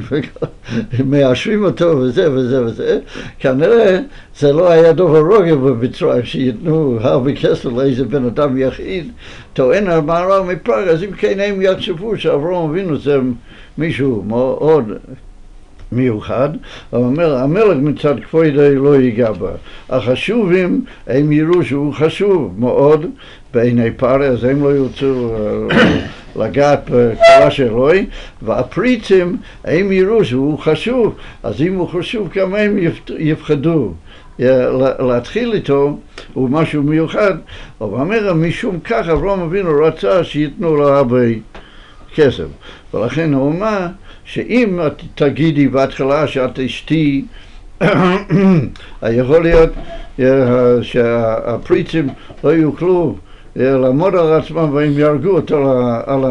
ומאשרים אותו וזה וזה וזה, כנראה זה לא היה דובר רוגע במצרים שייתנו הרבה כסף לאיזה בן אדם יחיד, טוען מהר"ל מפראג, אז אם כן הם יחשבו שאברהם אבינו זה מישהו מאוד מיוחד, אבל אומר, המלך מצד כפוידי לא ייגע בה. החשובים, הם יראו שהוא חשוב מאוד בעיני פארי, אז הם לא ירצו לגעת בקולה של אלוהי, והפריצים, הם יראו שהוא חשוב, אז אם הוא חשוב, גם הם יפחדו. להתחיל איתו הוא משהו מיוחד, אבל אומר משום כך אברהם אבינו רצה שייתנו לו הרבה כסף, ולכן הוא אומר שאם את תגידי בהתחלה שאת אשתי, יכול להיות שהפריצים לא יוכלו לעמוד על עצמם והם יהרגו אותו על,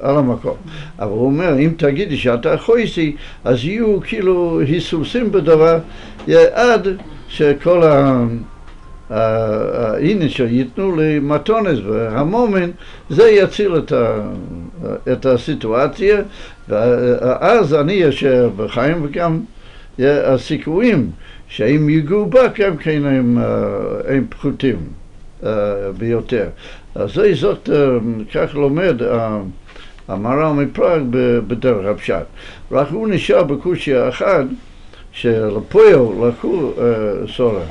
על המקום. אבל הוא אומר, אם תגידי שאתה חויסי, אז יהיו כאילו היסוסים בדבר עד שכל ה... הנה שייתנו לי מתונס והמומן, זה יציל את, ה, את הסיטואציה, ואז אני אשר בחיים וגם הסיכויים שהם ייגעו בה גם כן הם, הם פחותים ביותר. אז זה זאת, כך לומד המהר"ל מפראג בדרך הפשט. רק הוא נשאר בקושיה אחת שלפועל לקחו סורה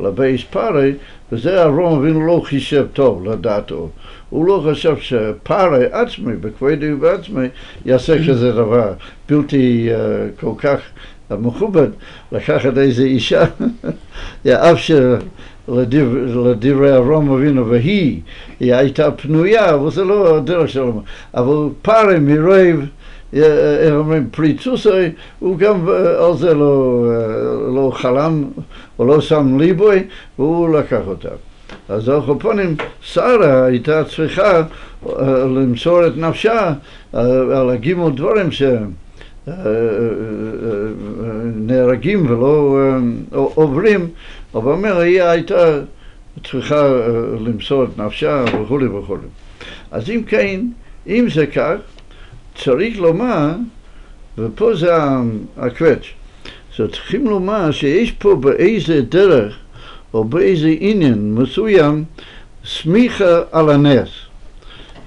לבייס פארי, וזה אברום אבינו לא חישב טוב לדעתו. הוא לא חשב שפארי עצמי, בכבודי ובעצמי, יעשה כזה דבר בלתי uh, כל כך המכובד לקחת איזה אישה, אף שלדברי אברהם אבינו והיא, היא הייתה פנויה, אבל זה לא הדרך שלו, אבל פארי מרוב, איך אומרים, פרי צוסי, הוא גם על זה לא, לא חלם, או לא שם ליבוי, והוא לקח אותה. אז פנים, שרה הייתה צריכה למסור את נפשה על הגימל דברים שנהרגים ולא עוברים, אבל אומר, היא הייתה צריכה למסור את נפשה וכולי וכולי. אז אם כן, אם זה כך, צריך לומר, ופה זה הקווץ', צריכים לומר שיש פה באיזה דרך או באיזה עניין מסוים סמיכה על הנס,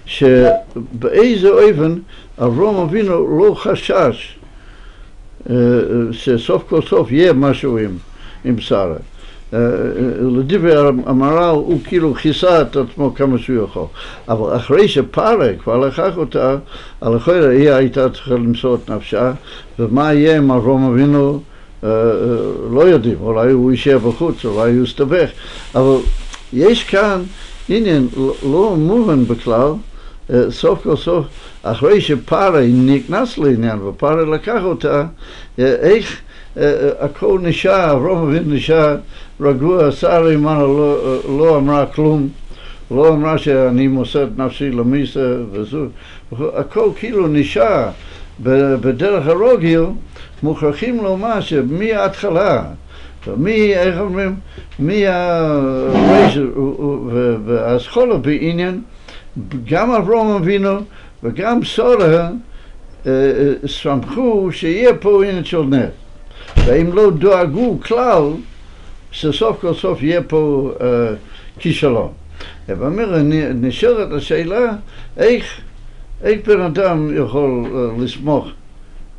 שבאיזה אופן אברום אבינו לא חשש שסוף כל סוף יהיה משהו עם, עם שרה. לדברי המהר"ל הוא כאילו כיסה את עצמו כמה שהוא יכול. אבל אחרי שפארה כבר לקח אותה, החיירה היא הייתה צריכה למסור את נפשה, ומה יהיה עם אברום אבינו לא יודעים, אולי הוא יישאר בחוץ, אולי הוא יסתבך, אבל יש כאן עניין לא מובן בכלל, סוף כל סוף, אחרי שפארה נכנס לעניין ופארה לקח אותה, איך הכל נשאר, אברהם אבינו נשאר רגוע, שרה אימנו לא, לא אמרה כלום, לא אמרה שאני מוסר נפשי למיסה וזו, הכל כאילו נשאר בדרך הרוגיל, מוכרחים לומר שמההתחלה, מי, איך אומרים, מהרייזר והאסכולה בעניין, גם אברהם אבינו וגם סורה סמכו שיהיה פה עניין של נס. ואם לא דואגו כלל, שסוף כל סוף יהיה פה uh, כישלון. ואומר, נשארת השאלה, איך, איך בן אדם יכול לסמוך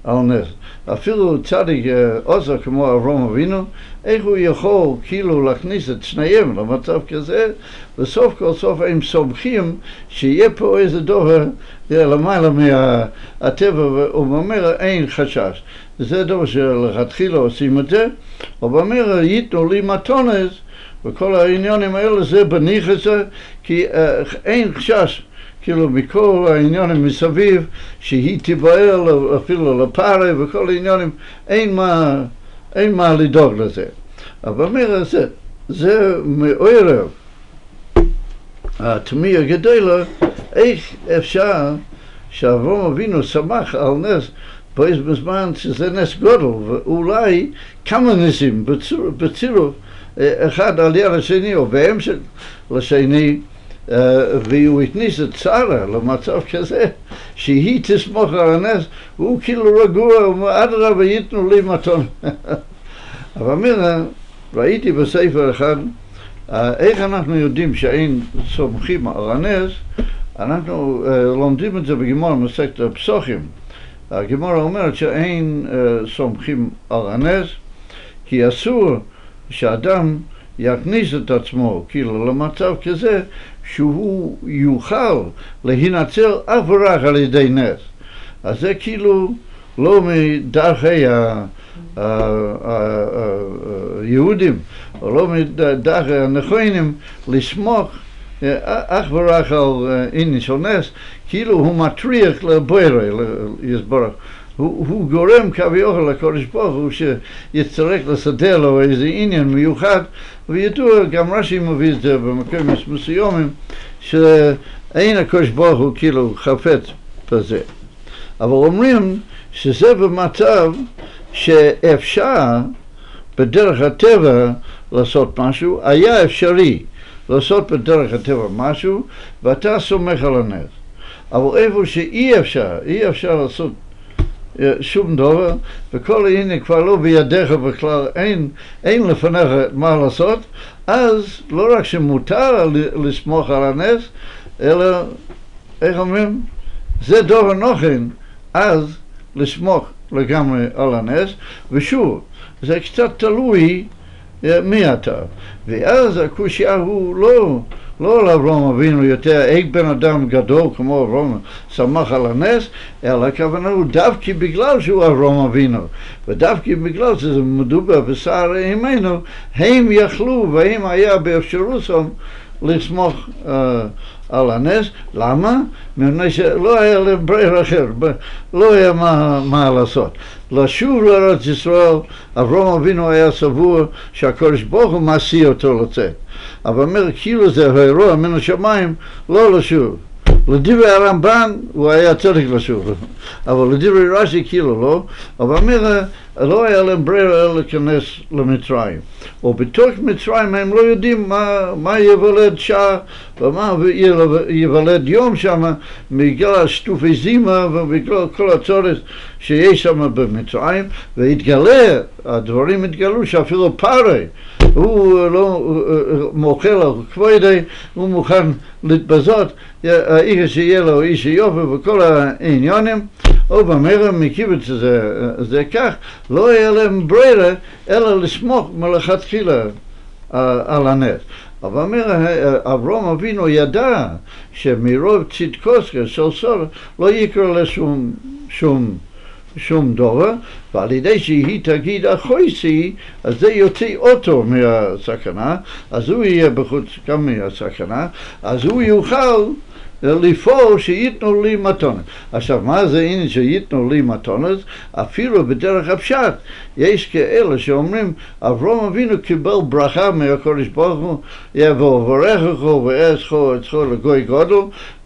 על נס? אפילו צדיק עוזר כמו אברום אבינו, איך הוא יכול כאילו להכניס את שניהם למצב כזה, וסוף כל סוף הם סומכים שיהיה פה איזה דובר למעלה מהטבע, אומר אין חשש. זה דבר שלכתחילה עושים את זה, אומר ייתנו לי מתונס, וכל העניונים האלה זה בניחס, כי אין חשש כאילו מכל העניונים מסביב, שהיא תיבהל אפילו לפארה וכל העניונים, אין מה, אין מה לדאוג לזה. אבל אומר, זה, זה מעורר התמי הגדולה, איך אפשר שאברום אבינו שמח על נס בזמן שזה נס גודל, ואולי כמה נסים בצירוף, אחד על יד השני או בהמשך לשני והוא הכניס את שרה למצב כזה שהיא תסמוך על הנס והוא כאילו רגוע, הוא אומר אדרבה ייתנו לי מתון אבל מירה, ראיתי בספר אחד איך אנחנו יודעים שאין סומכים על הנס? אנחנו לומדים את זה בגמור מסכת הפסוחים הגמור אומרת שאין סומכים על הנס כי אסור שאדם יכניס את עצמו כאילו למצב כזה שהוא יוכל להינצל אך ורק על ידי נס. אז זה כאילו לא מדרכי היהודים, או לא מדרכי הנכונים לסמוך אך ורק על עניין של נס, כאילו הוא מטריח לבוירה, יסברך. הוא, הוא גורם כביכול לקודש ברוך הוא שיצטרך לסדר לו איזה עניין מיוחד וידוע, גם רש"י מביא את זה במקום מסוימים שאין הקודש ברוך הוא כאילו חפץ בזה. אבל אומרים שזה במצב שאפשר בדרך הטבע לעשות משהו, היה אפשרי לעשות בדרך הטבע משהו ואתה סומך על הנס. אבל איפה שאי אפשר, אי אפשר לעשות שום דבר, וכל העניין כבר לא בידיך בכלל, אין, אין לפניך מה לעשות, אז לא רק שמותר לסמוך על הנס, אלא, איך אומרים? זה דור הנוכן, אז לסמוך לגמרי על הנס, ושוב, זה קצת תלוי מי אתה. ואז הקושייה הוא לא לא על אברהם אבינו יותר, איך בן אדם גדול כמו אברהם שמח על הנס, אלא הכוונה הוא דווקא בגלל שהוא אברהם אבינו, ודווקא בגלל שזה מדובר בשר אימנו, הם יכלו והם היה באפשרותם לסמוך uh, על הנס, למה? מפני שלא היה להם ברירה אחר, לא היה מה, מה לעשות. לשוב לארץ ישראל, אברהם אבינו היה סבור שהקדוש ברוך הוא משיא אותו לצאת. אבל אומר, כאילו זה האירוע מן השמיים, לא לשוב. לדברי הרמב"ן הוא היה צריך לשוב, אבל לדברי רש"י כאילו לא, אבל אומר, לא היה להם ברירה להיכנס למצרים. או בתוך מצרים הם לא יודעים מה, מה יוולד שעה ומה יוולד יום שם, בגלל השטופי זימה ובגלל כל הצורך שיש שם במצרים, והתגלה, הדברים התגלו שאפילו פארי הוא לא מוכל על כבודי, הוא מוכן להתבזות, האיש שיהיה לו איש יופי וכל העניונים, או במרם מקיבוץ זה, זה כך, לא יהיה להם ברירה אלא לסמוך מלכתחילה על הנס. אבל אומר, אברהם אבינו ידע שמרוב צדקוסקה של לא יקרא לשום שום שום דבר, ועל ידי שהיא תגיד אחויסי, אז זה יוצא אותו מהסכנה, אז הוא יהיה בחוץ גם מהסכנה, אז הוא יוכל לפעול שייתנו לי מתונת. עכשיו, מה זה עניין שייתנו לי מתונת? אפילו בדרך הפשט. יש כאלה שאומרים, אברהם אבינו קיבל ברכה מהקודש ברוך הוא, ויברכך ואעשך אצלך לגוי גודל,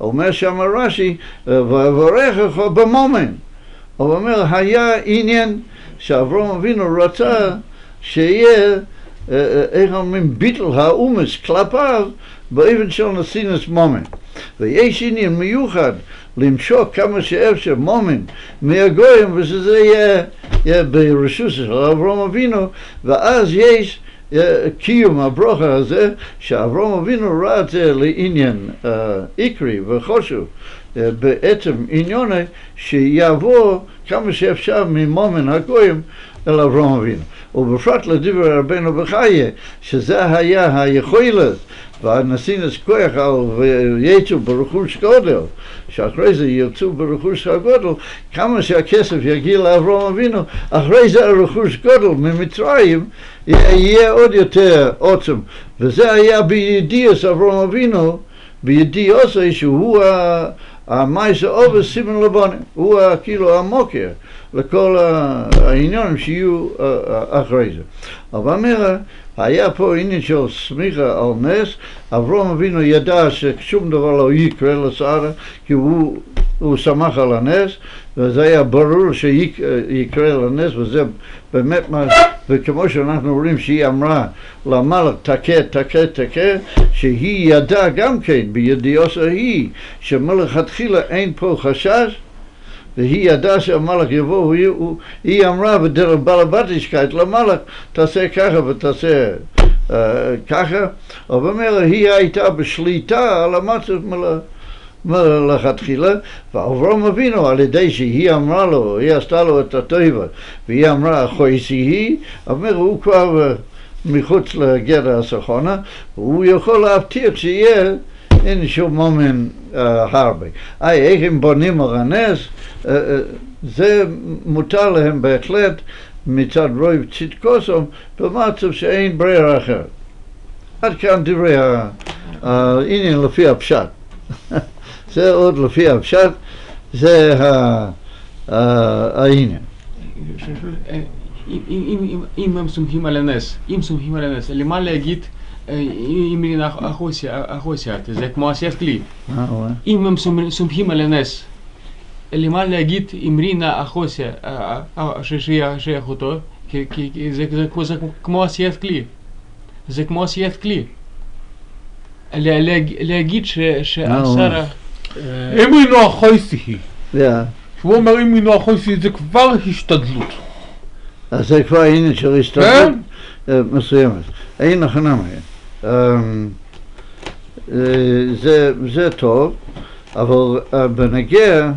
אומר שם רש"י, ויברכך במומן. הוא אומר, היה עניין שאברהם אבינו רצה שיהיה, איך אומרים, ביטל האומץ כלפיו באופן של נסינס מומן. ויש עניין מיוחד למשוך כמה שאפשר מומן מהגויים ושזה יהיה, ברשות של אברהם אבינו ואז יש קיום הברוכה הזה שאברהם אבינו ראה את זה לעניין עיקרי וחשוב בעצם עניוני שיעבור כמה שאפשר ממומן הגויים אל אברהם אבינו ובפרט לדברי רבנו בחייה שזה היה היכולת והנסינס כוח על ויצאו ברכוש גודל, שאחרי זה ירצו ברכוש הגודל, כמה שהכסף יגיע לאברהם אבינו, אחרי זה הרכוש גודל ממצרים יהיה עוד יותר עוצם. וזה היה בידיעס אברהם אבינו, בידיעוסי שהוא המייסה אובס סימן לבונים, הוא כאילו המוקר לכל העניינים שיהיו אחרי זה. אבל אומר היה פה עניין של סמיכה על נס, אברהם אבינו ידע ששום דבר לא יקרה לשרה, כי הוא, הוא שמח על הנס, וזה היה ברור שיקרה לנס, וזה באמת מה, וכמו שאנחנו רואים שהיא אמרה למלך תכה, תכה, תכה, שהיא ידעה גם כן בידיעות ההיא, שמלכתחילה אין פה חשש והיא ידעה שהמלאך יבוא, היא, היא אמרה הבתישקייט למלאך, תעשה ככה ותעשה uh, ככה, אבל אומר, היא הייתה בשליטה על המצב מלכתחילה, ואברהם אבינו על ידי שהיא אמרה לו, היא עשתה לו את הטובה, והיא אמרה חויסי היא, אומר, הוא כבר מחוץ לגדר הסכונה, והוא יכול להבטיח שיהיה אין שום מומן הרבה. איי, איך הם בונים על הנס, זה מותר להם בהחלט מצד רוב צדקוסום במצב שאין ברירה אחרת. עד כאן דברי העניין לפי הפשט. זה עוד לפי הפשט, זה העניין. אם הם סומכים על הנס, אם סומכים על הנס, למה להגיד אם החוסיה, זה כמו עשיית כלי. אם הם סומכים על הנס, למה להגיד אמרינה החוסיה, שייך אותו, זה כמו עשיית כלי. זה כמו עשיית כלי. להגיד שהשרה... אם אינו החויסי היא. שהוא אומר אם אינו החויסי זה כבר השתדלות. אז זה כבר עניין של השתדלות מסוימת. אין הכנה מהן. זה, זה טוב, אבל בנגיע,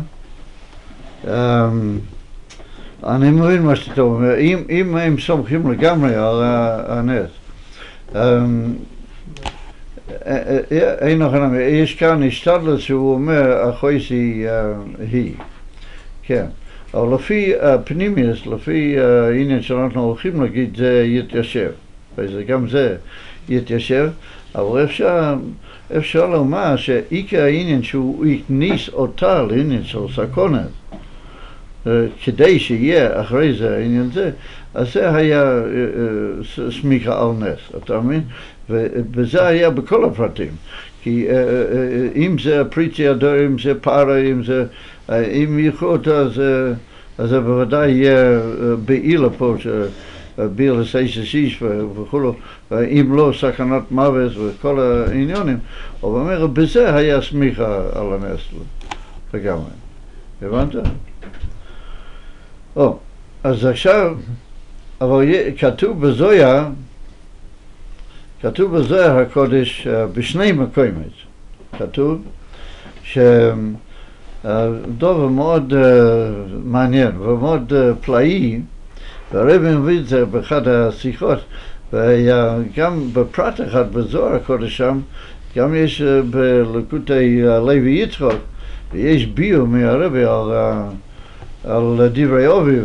אני מבין מה שאתה אומר, אם, אם הם סומכים לגמרי על הנס, אין נכון, יש כאן השתדלות שהוא אומר, החויסי היא, כן. אבל לפי הפנימיוס, לפי העניין שאנחנו הולכים להגיד, זה יתיישב. וגם זה יתיישב, אבל אפשר, אפשר לומר שעיקר העניין שהוא הכניס אותה לעניין של סקונת, כדי שיהיה אחרי זה העניין זה, אז זה היה סמיכה על נס, אתה מבין? וזה היה בכל הפרטים. כי אם זה פריצי הדור, אם זה פארה, אם זה... אם ייחוד, אז זה בוודאי יהיה בעילה פה, בילה סייסס איש וכולו, אם לא סכנת מוות וכל העניונים, אבל אומר, בזה היה סמיכה על הנס לגמרי. הבנת? או, אז עכשיו, אבל כתוב בזויה, כתוב בזויה הקודש בשני מקומות, כתוב שדובר מאוד מעניין ומאוד פלאי, והרב מביא את זה באחד השיחות, וגם בפרט אחד בזוהר הקודש שם, גם יש בלקוטי לוי יצחוק, ויש ביו מהרבי על על דברי אוביב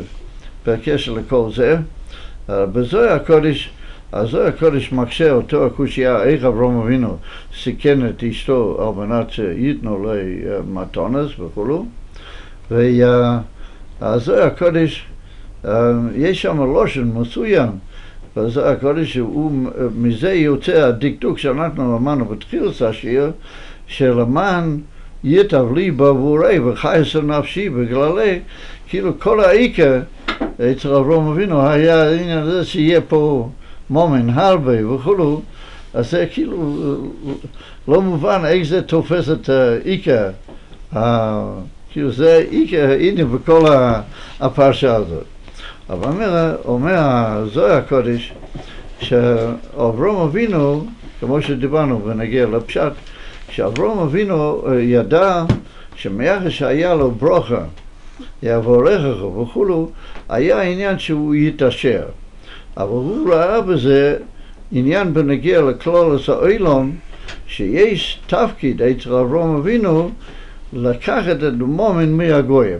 בקשר לכל זה. בזוהר הקודש, הזוהר הקודש מקשה אותו הקושייה איך אברום אבינו סיכן את אשתו על מנת שייתנו למתונס וכולו. והזוהר הקודש, יש שם לושן מסוים בזוהר הקודש, מזה יוצא הדקדוק שאנחנו אמרנו בתחילת השיר, שלמען ייטב לי בעבורי וחייסר נפשי בגללי, כאילו כל העיקר אצל אברום אבינו היה העניין הזה שיהיה פה מומן הרבה וכולו, אז זה כאילו לא מובן איך זה תופס את העיקר, כאילו זה עיקר הנה בכל הפרשה הזאת. אבל אומר, אומר הזוהר הקודש שאברום אבינו, כמו שדיברנו ונגיע לפשט, שאברום אבינו ידע שמאחר שהיה לו ברוכה, יבורכך וכולו, היה עניין שהוא יתעשר. אבל הוא ראה בזה עניין בנגיע לכלולוס האילון, שיש תפקיד אצל אברום אבינו לקחת את המומן מהגויים.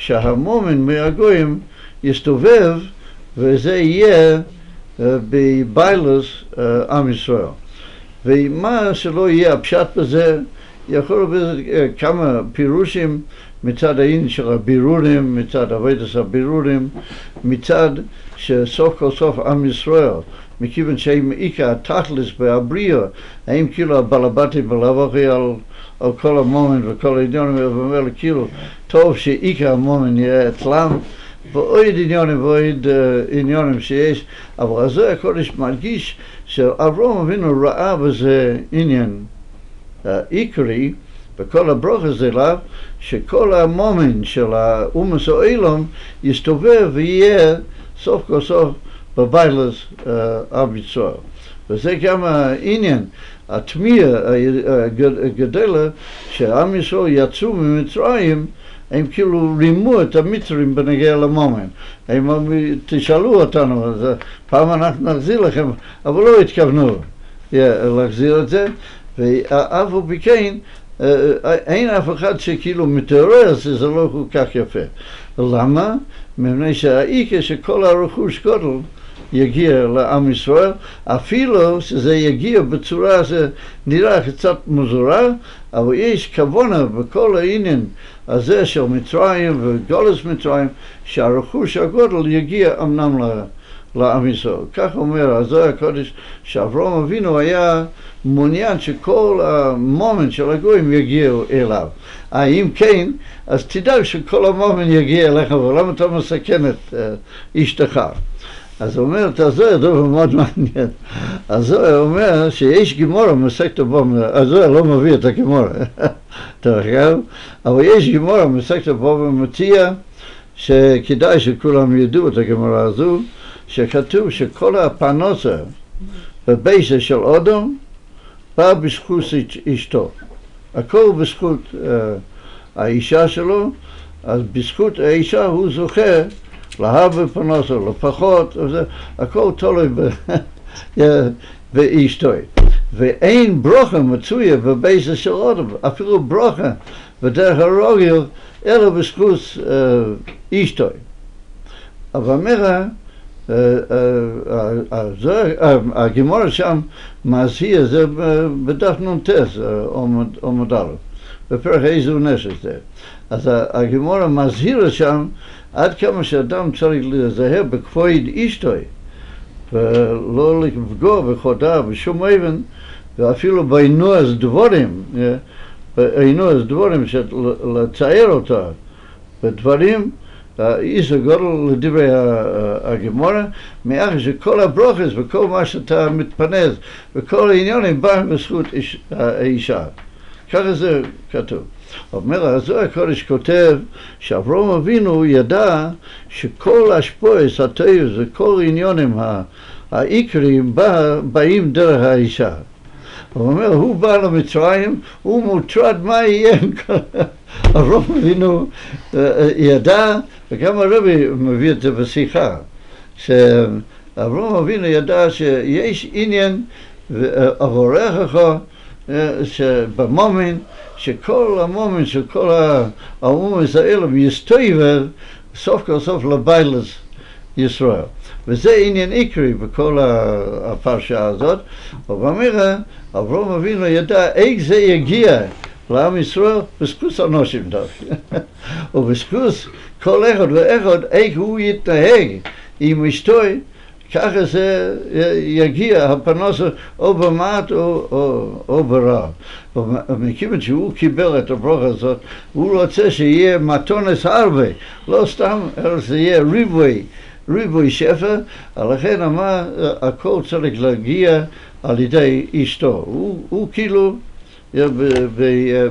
שהמומן מהגויים יסתובב וזה יהיה בביילוס עם ישראל. ומה שלא יהיה הפשט בזה, יכול להיות כמה פירושים מצד העניין של הבירורים, מצד עבודת הבירורים, מצד שסוף כל סוף עם ישראל, מכיוון שהם עיקר התכלס והבריאה, האם כאילו הבלבטים בלאו על, על כל המומן וכל העניינים, ואומר לו כאילו, טוב שעיקר המומן יהיה אצלם, ועוד עניונים ועוד עניונים שיש, אבל זה הקודש מרגיש שאברום אבינו ראה בזה עניין עיקרי, וכל הברוך הזה לה, שכל המומן של האומס או יסתובב ויהיה סוף כל סוף בביילס אב יצוער. וזה גם העניין, התמיע הגדלה, שעם ישראל יצאו ממצרים הם כאילו רימו את המצרים בנגיע למומן. הם תשאלו אותנו, אז פעם אנחנו נחזיר לכם, אבל לא התכוונו להחזיר את זה, ואף על פי כן, אין אף אחד שכאילו מתעורר שזה לא כל כך יפה. למה? מפני שהעיקר שכל הרכוש גודל יגיע לעם ישראל, אפילו שזה יגיע בצורה שנראה קצת מוזרה, אבל יש כוונה בכל העניין הזה של מצרים וגולס מצרים, שהרכוש הגודל יגיע אמנם לעם ישראל. כך אומר הזוהר הקודש, שאברום אבינו היה מעוניין שכל המומנט של הגויים יגיעו אליו. האם כן, אז תדאג שכל המומנט יגיע אליך, ולמה אתה מסכן את אשתך? אז הוא אומר, את הזוהר דבר מאוד מעניין. הזוהר אומר שיש גימורה מסכת בומר, הזוהר לא מביא את הגימורה, דרך אגב, אבל יש גימורה מסכת בומר מציע שכדאי שכולם ידעו את הגימורה הזו, שכתוב שכל הפרנסה בבייסה של אודום בא בזכות אשתו. הכל בזכות uh, האישה שלו, אז בזכות האישה הוא זוכה להרבה פרנסה, לפחות, הכל תלוי באשתו. ואין ברוכה מצויה בבייסה של אודם, אפילו ברוכה בדרך הרוגל, אלא בזכות אישתוי. אבל מראה, הגימורה שם מזהיר, זה בדף נ"ט, עומד א', בפרק איזו נשק זה. אז הגימורה מזהירה שם עד כמה שאדם צריך להיזהר בכבוד אישתוי ולא לפגוע בכבודה בשום אבן ואפילו בעינועס דבורים, בעינועס דבורים, לצייר אותה בדברים איזה גודל לדברי הגמורה, מאחר שכל הברוכס וכל מה שאתה מתפנז וכל העניונים באים בזכות האישה. ככה זה כתוב. אומר הזוהר הקודש כותב שאברום אבינו ידע שכל השפועס הטוב וכל עניונים העיקריים באים דרך האישה. הוא אומר, הוא בא למצרים, הוא מוטרד מה יהיה, אברום אבינו ידע, וגם הרבי מביא את זה בשיחה, שאברום אבינו ידע שיש עניין אבורכך שבמומין, שכל המומין של כל המומין האלו יסתובב סוף כל סוף לביילס ישראל. וזה עניין עיקרי בכל הפרשה הזאת, ובאמירה אברהם אבינו ידע איך זה יגיע לעם ישראל בסקוס אנושים דווקא. ובסקוס כל אחד ואחד איך הוא יתנהג עם אשתוי ככה זה יגיע הפרנסה או במעט או, או, או ברע. מכיוון שהוא קיבל את הברכה הזאת, הוא רוצה שיהיה מתונס הרבה, לא סתם, אלא שיהיה ריבוי, ריבוי שפע, לכן אמר, הכל צריך להגיע על ידי אשתו. הוא, הוא כאילו,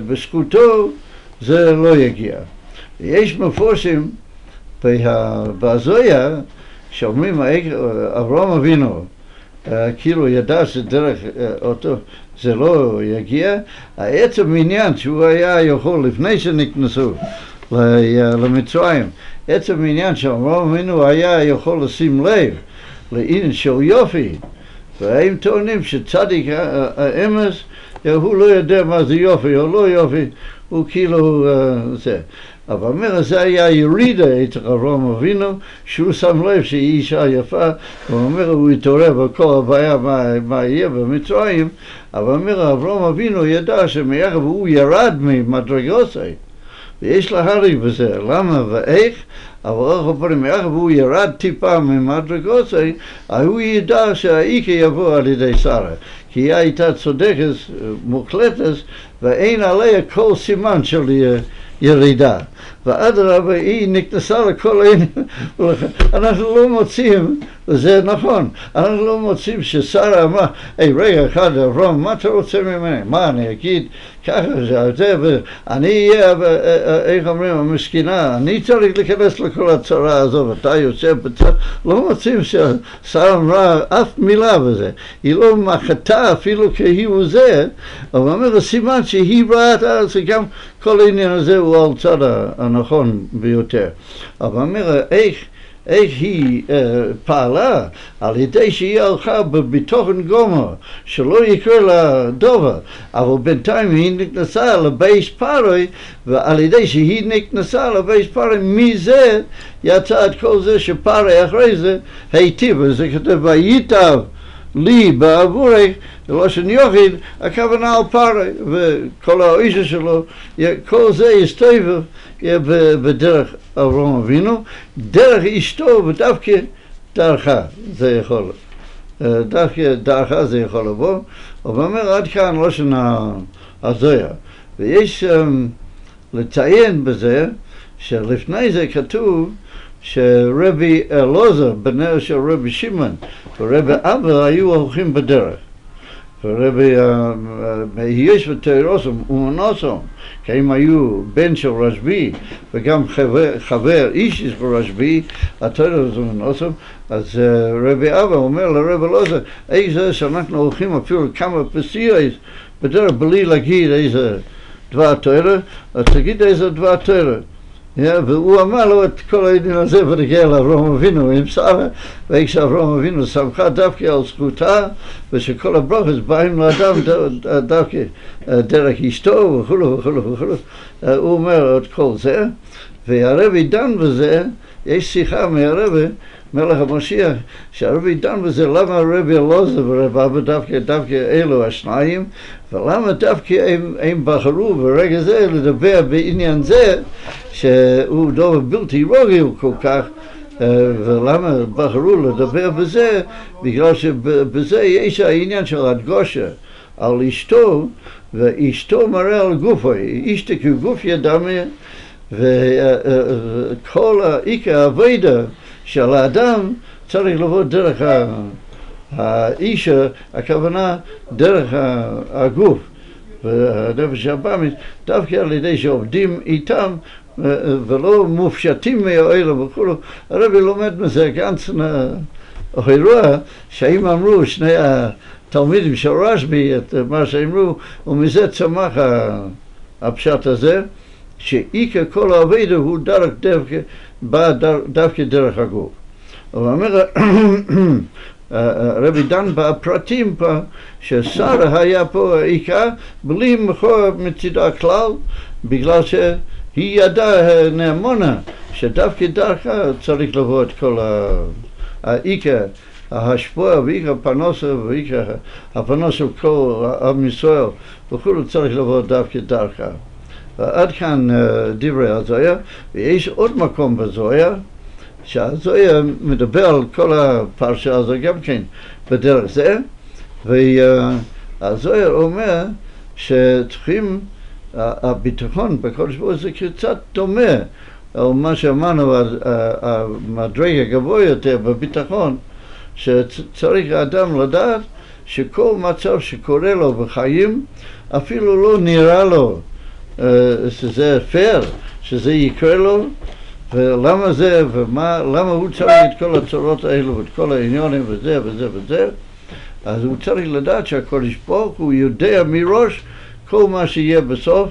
בזכותו זה לא יגיע. יש מפורשים בהזויה שאומרים אברהם אבינו כאילו ידע שדרך אותו זה לא יגיע, העצם עניין שהוא היה יכול לפני שנכנסו למצרים, עצם עניין שאברהם אבינו היה יכול לשים לב לעניין של יופי והם טוענים שצדיק האמס הוא לא יודע מה זה יופי או לא יופי, הוא כאילו זה אבל אומר, זה היה ירידה אצל אברהם אבינו, שהוא שם לב שהיא אישה יפה, אומר, הוא התעורר בכל הבעיה מה, מה יהיה במצרים, אבל אומר, אברהם אבינו ידע שמאחר והוא ירד ממדרגוסי, ויש להריג בזה, למה ואיך, אבל איך אומרים, מאחר והוא ירד טיפה ממדרגוסי, הוא ידע שהאיקה יבוא על ידי שרה, כי היא הייתה צודקת, מוחלטת, ואין עליה כל סימן של ירידה. ואדרבה, היא נכנסה לכל העניין. אנחנו לא מוצאים, וזה נכון, אנחנו לא מוצאים ששרה אמרה, היי רגע אחד אברהם, מה אתה רוצה ממני? מה אני אגיד ככה זה, ואני אהיה, איך אומרים, המסכנה, אני צריך להיכנס לכל הצרה הזו, ואתה יוצא בצד, לא מוצאים ששרה אמרה אף מילה בזה, היא לא מחתה אפילו כהוא זה, אבל אומר, סימן שהיא ראתה, שגם כל העניין הזה הוא על צד הנכון ביותר. אבל אומר, איך, איך היא uh, פעלה על ידי שהיא הלכה בביטחון גומר, שלא יקרה לה דובר, אבל בינתיים היא נכנסה לבייס פארוי, ועל ידי שהיא נכנסה לבייס פארוי, מזה יצא את כל זה שפארוי אחרי זה היטיב, זה כתוב וייטב לי בעבורך, בלושן יוחיד, הכוונה על פארי, וכל האישה שלו, כל זה יסתובב בדרך אברהם אבינו, דרך אשתו ודווקא דרכה זה יכול, דווקא דרכה זה יכול לבוא, אבל אומר עד כאן לושן הזויה, ויש לציין בזה שלפני זה כתוב שרבי אלעזר, בנר של רבי שמעון ורבי אבא היו הולכים בדרך. ורבי יש ותירוסם ומנוסם, כי הם היו בן של רשב"י וגם חבר, חבר איש של רשב"י, התירוסם ומנוסם, אז רבי אבא אומר לרבי אלעזר, איך זה שאנחנו הולכים אפילו כמה פסיעות בדרך בלי להגיד איזה דבר תוירה, אז תגיד איזה דבר תוירה. והוא אמר לו את כל העניין הזה ונגיע לאברהם אבינו עם שרה, וכשאברהם אבינו שמחה דווקא על זכותה ושכל הברוכס באים לאדם דווקא דרך אשתו וכולו וכולו וכולו, הוא אומר את כל זה, והרבי דן בזה, יש שיחה מהרבי מלך המשיח, שהרבי דן בזה למה הרבי אלעזר ורב אבא דווקא, דווקא אלו השניים ולמה דווקא הם, הם בחרו ברגע זה לדבר בעניין זה שהוא דבר בלתי רוגל כל כך ולמה בחרו לדבר בזה? בגלל שבזה יש העניין של הדגושה על אשתו ואשתו מראה על גופו, אשתו כגוף ידמה וכל עיקר הווידה של האדם צריך לבוא דרך האיש, הכוונה דרך הגוף. והנפש הבאמית, דווקא על ידי שעובדים איתם ולא מופשטים מהאוהל וכולו, הרבי לומד מזה גנץ האירוע שהאם אמרו שני התלמידים של רשב"י את מה שאמרו ומזה צמח הפשט הזה שעיקר כל העבודה הוא דרך דווקא, בא דווקא דרך הגוף. הוא אומר, רבי דן בפרטים פה, ששרה היה פה עיקר בלי מכור מצידה כלל, בגלל שהיא ידעה נאמונה שדווקא דרכה צריך לבוא את כל העיקר. ההשפוע ועיקר הפרנסה ועיקר הפרנסה כל עם ישראל וכולו צריך לבוא דווקא דרכה. עד כאן דברי הזויה, ויש עוד מקום בזויה, שהזויה מדבר על כל הפרשה הזו גם כן בדרך זה, והזויה אומר שצריכים, הביטחון בקודש ברוך זה קצת דומה על מה שאמרנו, המדרג הגבוה יותר בביטחון, שצריך האדם לדעת שכל מצב שקורה לו בחיים אפילו לא נראה לו שזה פייר, שזה יקרה לו, ולמה זה, ולמה הוא צריך את כל הצורות האלו ואת כל העניונים וזה וזה וזה, אז הוא צריך לדעת שהקודש ברוך הוא יודע מראש כל מה שיהיה בסוף,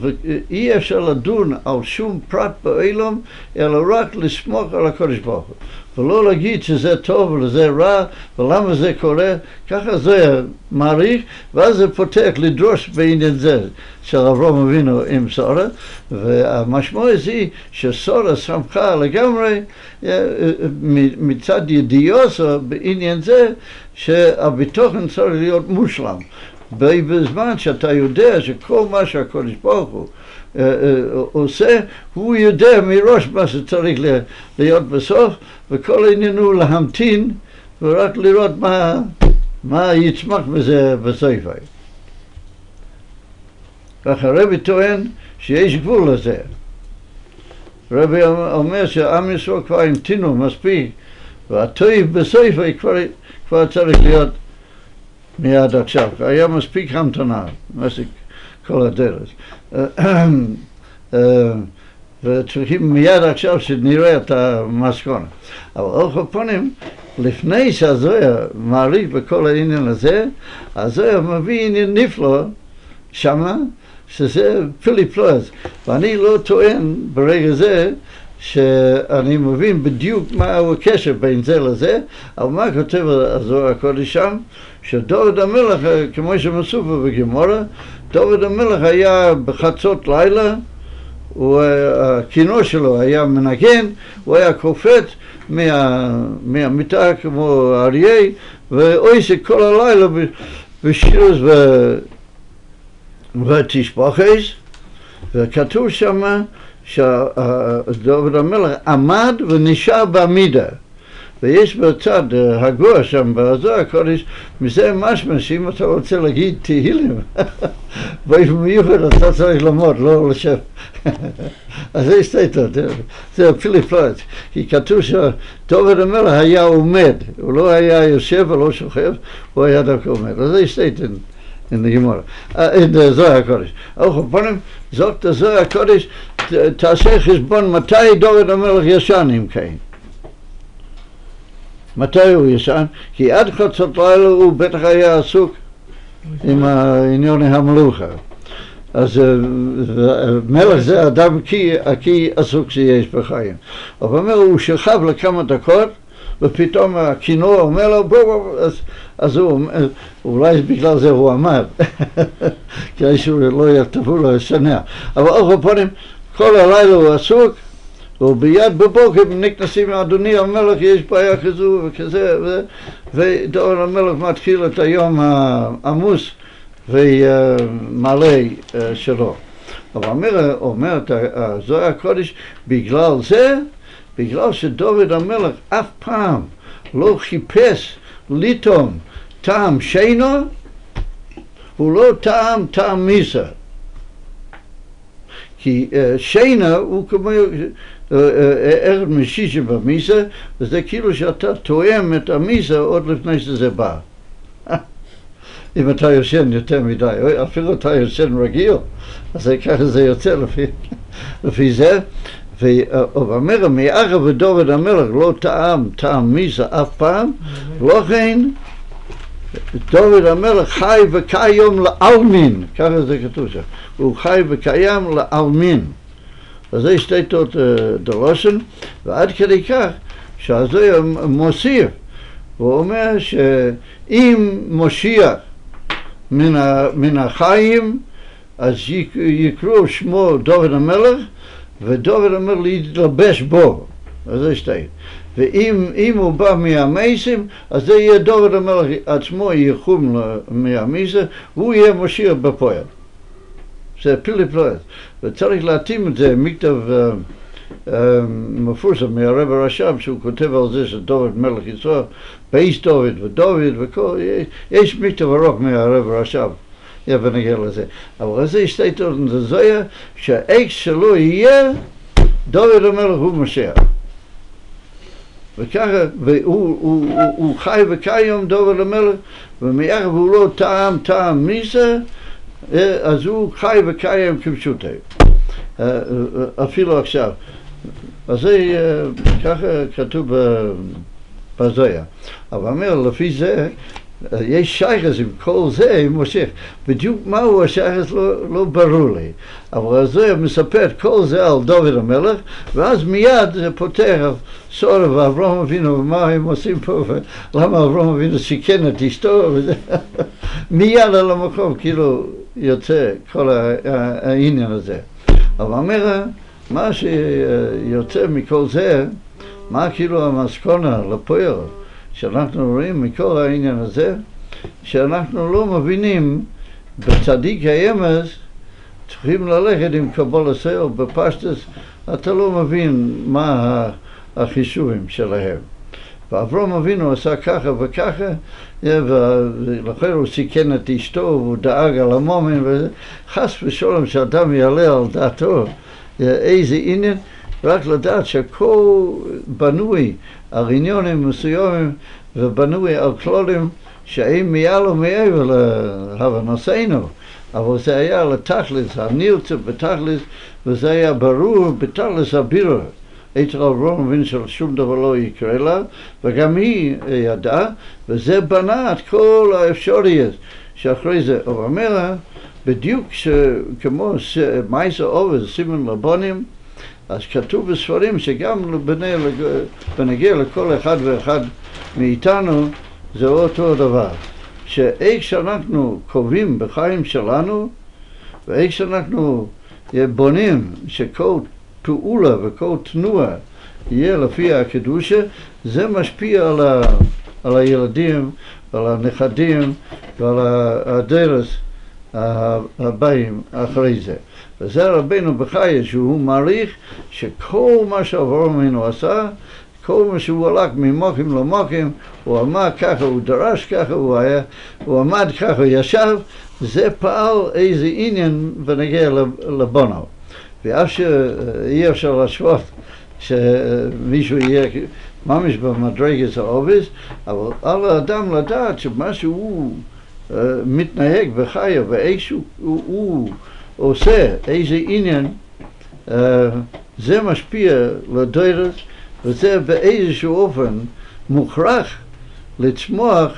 ואי אפשר לדון על שום פרט בעולם, אלא רק לסמוך על הקודש ברוך הוא. ולא להגיד שזה טוב וזה רע ולמה זה קורה, ככה זה מעריך ואז זה פותח לדרוש בעניין זה של אברהם אבינו עם סורה והמשמעות היא שסורה שמחה לגמרי מצד ידיעוסו בעניין זה שהביטוחן צריך להיות מושלם בזמן שאתה יודע שכל מה שהקודש ברוך הוא עושה, הוא יודע מראש מה שצריך להיות בסוף, וכל העניין הוא להמתין ורק לראות מה, מה יצמח בספר. אך הרבי טוען שיש גבול לזה. הרבי אומר שעם ישראל כבר המתינו מספיק, והטויב בספר כבר, כבר צריך להיות מיד עכשיו. היה מספיק המתנה, מספיק כל הדרך. וצריכים מיד עכשיו שנראה את המסקונה. אבל על כל פנים, לפני שהזויה מעריך בכל העניין הזה, הזויה מביא עניין נפלא שמה, שזה פיליפ פלויז. ואני לא טוען ברגע זה שאני מבין בדיוק מהו הקשר בין זה לזה, אבל מה כותב הזוהר הקודש שם? שדוד המלך, כמו שמסופר בגימורה, דוד המלך היה בחצות לילה, הכינור שלו היה מנגן, הוא היה קופץ מה, מהמיטה כמו אריה, ועושה כל הלילה בשירוס ותשפוחס, וכתוב שם שדוד המלך עמד ונשאר בעמידה. ויש בצד הגוע שם בזוהר הקודש, מזה משמע שאם אתה רוצה להגיד תהילים, באופן מיוחד אתה צריך ללמוד, לא לשב. אז זה הסתייתו, זה פיליפ פלויד, כי כתוב שדוד המלך היה עומד, הוא לא היה יושב ולא שוכב, הוא היה דווקא עומד. אז זה הסתייתו. In the Gemara, uh, in the Zohar Kodesh. על כל פנים, זאת הזוהר הקודש, תעשה חשבון מתי דוד המלך ישן אם כן. מתי הוא ישן? כי עד חצות לילה הוא בטח היה עסוק עם ענייני המלוכה. אז מלך זה אדם הכי עסוק שיש בחיים. אבל אומר, הוא שכב לכמה דקות ופתאום הכינור אומר לו בוא בוא, אז, אז הוא, אולי בגלל זה הוא אמר, כדי שהוא לא יתבעו לו לשנע. אבל על פנים, כל הלילה הוא עסוק, וביד בבוקר נכנסים, אדוני המלך, יש בעיה כזו וכזה, ודורון המלך מתחיל את היום העמוס ומלא אה, שלו. אבל אומר, אומר הזוהר הקודש, בגלל זה בגלל שדוד המלך אף פעם לא חיפש לטעום טעם שינו, הוא לא טעם טעם מיסה. כי uh, שינה הוא כמו uh, uh, ערב משישה במיסה, וזה כאילו שאתה תואם את המיסה עוד לפני שזה בא. אם אתה יושן יותר מדי, אפילו אתה יושן רגיל, אז ככה זה יוצא לפי, לפי זה. ואומר מאחר ודוד המלך לא טעם טעם מיזה אף פעם, לא כן דוד המלך חי וקיים לעלמין, ככה זה כתוב שם, הוא חי וקיים לעלמין. אז זה שתי תות דרושן, ועד כדי כך שהזויה מוסיף, הוא אומר שאם מושיע מן, מן החיים, אז יקראו שמו דוד המלך, ודוד אומר להתלבש בו, אז זה שתיים. ואם הוא בא מהמייסים, אז זה יהיה דוד המלך עצמו יחום מהמייסים, והוא יהיה מושיע בפועל. זה פילי פלואת. וצריך להתאים את זה, מכתב uh, uh, מפורסם מהרב הרש"ב, שהוא כותב על זה שדוד מלך ישראל, בייס דוד ודוד וכל, יש מכתב ארוך מהרב הרש"ב. ja, בנגיע לזה. אבל זה שתי תורת זויה, שהאקס שלו יהיה, דוד המלך הוא משיח. וככה, והוא הוא, הוא, הוא חי וקיים דוד המלך, ומאחר והוא לא טעם טעם מיסה, אז הוא חי וקיים כפשוטי. אפילו עכשיו. אז זה ככה כתוב בזויה. אבל אומר, לפי זה, יש שייכס עם כל זה, עם מושך. בדיוק מהו השייכס לא, לא ברור לי. אבל זה מספר את כל זה על דוד המלך, ואז מיד זה פותח סורב ואברום אבינו, ומה הם עושים פה, ולמה אברום אבינו סיכן את אשתו, וזה מיד על המקום, כאילו יוצא כל העניין הזה. אבל אומר, מה שיוצא מכל זה, מה כאילו המסקונה לפועל? שאנחנו רואים מכל העניין הזה, שאנחנו לא מבינים בצדיק האמס צריכים ללכת עם קבול הסייל בפשטס, אתה לא מבין מה החישובים שלהם. ואברום אבינו עשה ככה וככה, ולכן הוא סיכן את אשתו והוא דאג על המומן, וחס ושלום שאדם יעלה על דעתו איזה עניין, רק לדעת שהכל בנוי על עניונים מסוימים ובנוי על כלולים שהם מעל ומעבר להבנתנו, אבל זה היה לתכלס, הנילצה בתכלס, וזה היה ברור בתכלס הבירה. אצל אברהם מבין ששום דבר לא יקרה לה, וגם היא ידעה, וזה בנה את כל האפשריות שאחרי זה. הוא אומר לה, בדיוק כמו מייסה עובד, סימן לבונים, אז כתוב בספרים שגם בנגיע לכל אחד ואחד מאיתנו זה אותו דבר. שאיך שאנחנו קובעים בחיים שלנו ואיך שאנחנו בונים שכל פעולה וכל תנועה יהיה לפי הקדושה, זה משפיע על, ה, על הילדים ועל הנכדים ועל הדרס הבאים אחרי זה. וזה רבנו בחייה שהוא מעריך שכל מה שאברהם אבינו עשה, כל מה שהוא הלך ממוקים למוקים, הוא עמד ככה, הוא דרש ככה, הוא, היה, הוא עמד ככה, הוא ישב, זה פעל איזה עניין בנגיע לבונו. ואף שאי אפשר להשוות שמישהו יהיה ממש במדרגת העובס, אבל על האדם לדעת שמה שהוא uh, מתנהג בחיה הוא, הוא עושה איזה עניין, uh, זה משפיע לדוירס וזה באיזשהו אופן מוכרח לצמוח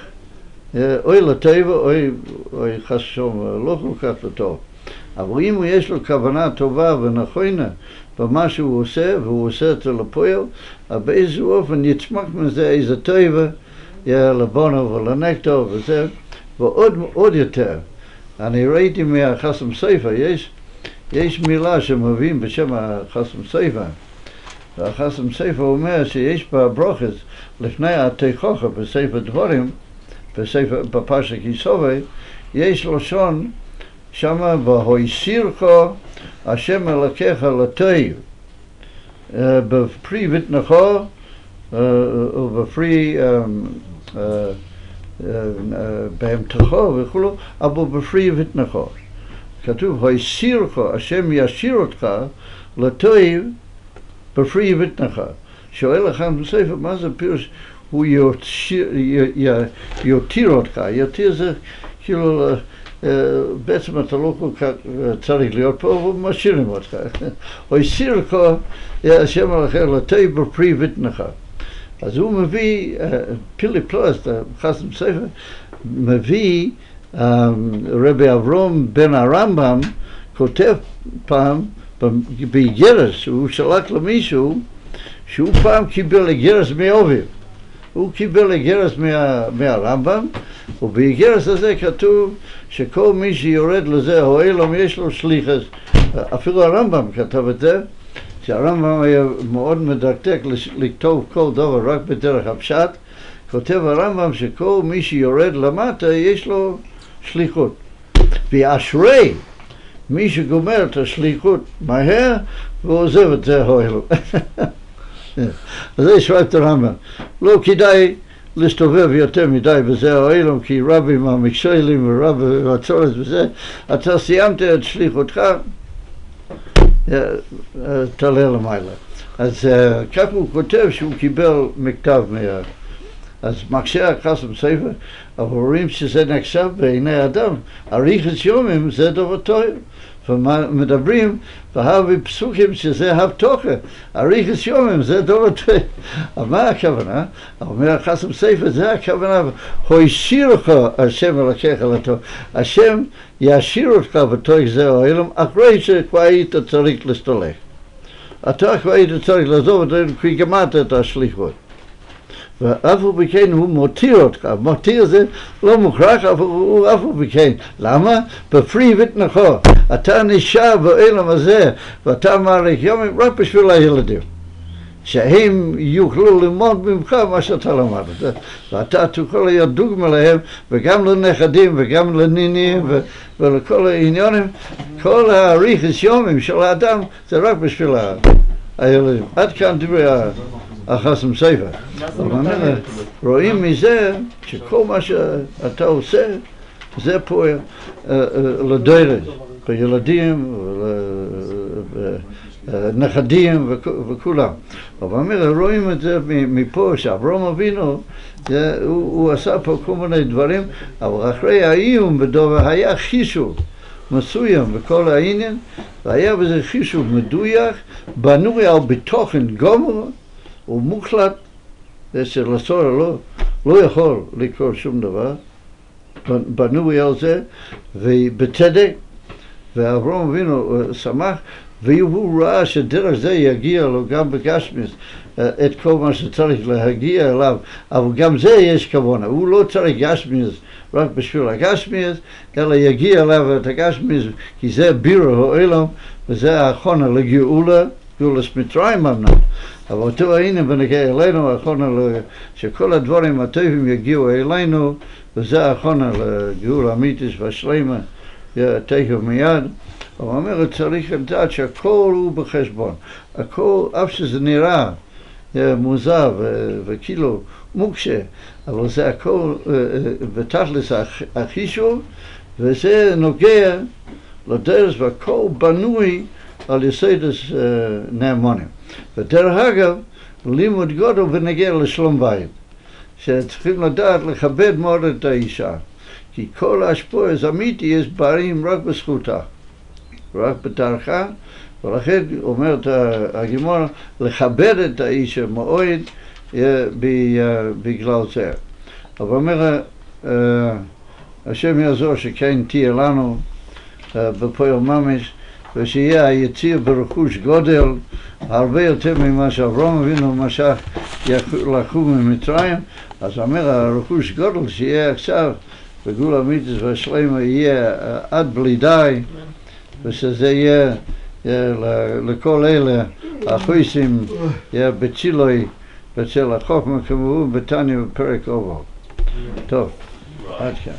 אוי לטבע, אוי, אוי חס ושלום, לא כל כך לטוב. אבל אם יש לו כוונה טובה ונכונה במה שהוא עושה, והוא עושה את זה לפועל, באיזה אופן יצמח מזה איזה טבע לבונו ולנקטו וזה, ועוד יותר. אני ראיתי מהחסם ספר, יש, יש מילה שמביאים בשם החסם ספר. והחסם ספר אומר שיש בברוכס, לפני התיכוכה בספר דבורים, בספר, בפרשת כיסובי, יש לשון שמה והויסירך השם אלוקיך לטוב בפרי ותנכו ובפרי בהמתכו וכולו, אבל בפרי ותנכו. כתוב, הסירך, השם ישיר אותך לטוב בפרי ותנכה. שואל לך בספר, מה זה פירוש? הוא יותיר אותך, יותיר זה כאילו, בעצם אתה לא כל כך צריך להיות פה, הוא משאירים אותך. או הסיר לך, השם הלכם לטוב בפרי ותנכה. אז הוא מביא, פילי פלוס, חסם ספר, מביא רבי אברום בן הרמב"ם, כותב פעם באיגרס, הוא שלח למישהו שהוא פעם קיבל איגרס מאוביב. הוא קיבל איגרס מה, מהרמב"ם, ובאיגרס הזה כתוב שכל מי שיורד לזה, או אילום יש לו שליחס. אפילו הרמב"ם כתב את זה, שהרמב"ם היה מאוד מדקדק לכתוב כל דבר רק בדרך הפשט. כותב הרמב"ם שכל מי שיורד למטה יש לו שליחות. ואשרי מי שגומר את השליחות מהר ועוזב את זה האוהל. אז זה שואלת הרמב"ם. לא כדאי להסתובב יותר מדי בזה האוהלום, כי רבים המקצועיים ורב הצורת וזה, אתה סיימת את שליחותך, תעלה למעלה. אז כך הוא כותב שהוא קיבל מכתב מה... אז מקשה החסם ספר, אבל רואים שזה נחשב בעיני אדם. אריכס יומים זה דבר טוב. ומדברים בהרבה פסוקים שזה הבטוחה, אריכס יומים זה דבר טוב. אבל מה הכוונה? אומר החסם ספר, זה הכוונה, הושירך השם אלוקיך לטוב. השם ישאיר אותך בתוך זה העולם, אחרי שכבר היית צריך להסתלק. אתה כבר היית צריך לעזוב, כי גמרת את השליחות. ואף על כן הוא מותיר אותך, מותיר זה לא מוכרח, אבל הוא אף על כן. למה? בפרי ותנכו. אתה נשאר בעולם הזה, ואתה מעריך יומים רק בשביל הילדים. שהם יוכלו ללמוד ממך מה שאתה למדת. ואתה תוכל להיות דוגמה להם, וגם לנכדים, וגם לנינים, ולכל העניונים. כל האריכס יומים של האדם זה רק בשביל הילדים. עד כאן דברי החסם ספר. רואים מזה שכל מה שאתה עושה זה פה לדורת, בילדים, נכדים וכולם. אבל אומר, רואים את זה מפה, שאברום אבינו, הוא, הוא עשה פה כל מיני דברים, אבל אחרי האיום בדובר היה חישוב מסוים בכל העניין, והיה בזה חישוב מדויק, בנוי על בתוכן גומר ומוחלט, זה שלסור לא, לא יכול לקרוא שום דבר, בנוי על זה, ובצדק, ואברום אבינו שמח, והוא ראה שדרך זה יגיע לו גם בגשמיס את כל מה שצריך להגיע אליו, אבל גם זה יש כוונה, הוא לא צריך גשמיס רק בשביל הגשמיס, אלא יגיע אליו את הגשמיס, כי זה בירו העולם, וזה האחרונה לגאולה, גאולת מצרים אמנם, אבל אותו היינו ונגיע אלינו, האחרונה שכל הדברים הטובים יגיעו אלינו, וזה האחרונה לגאולה אמיתיס והשלמה, תכף מיד. הוא אומר, צריך לדעת שהכל הוא בחשבון. הכל, אף שזה נראה מוזר וכאילו מוקשה, אבל זה הכל בתכלס החישוב, וזה נוגע לדרס והכל בנוי על יסודס נאמונים. ודרך אגב, לימוד גודל ונגיע לשלום בית, שצריכים לדעת לכבד מאוד את האישה, כי כל השפועס אמיתי יש באים רק בזכותה. רק בדרכה, ולכן אומרת הגימור לכבד את האיש מאוד בגלל זה. אבל אומר השם יעזור שכן תהיה לנו בפועל ממש, ושיהיה היציר ברכוש גודל הרבה יותר ממה שאברהם אבינו משך לקחו ממצרים, אז אומר הרכוש גודל שיהיה עכשיו בגול המיתוס והשלמה יהיה עד בלי די, ושזה יהיה לכל אלה החויסים יהיה בצילוי בצל החוכמה כמובן בתניא בפרק אובו. טוב, עד כאן.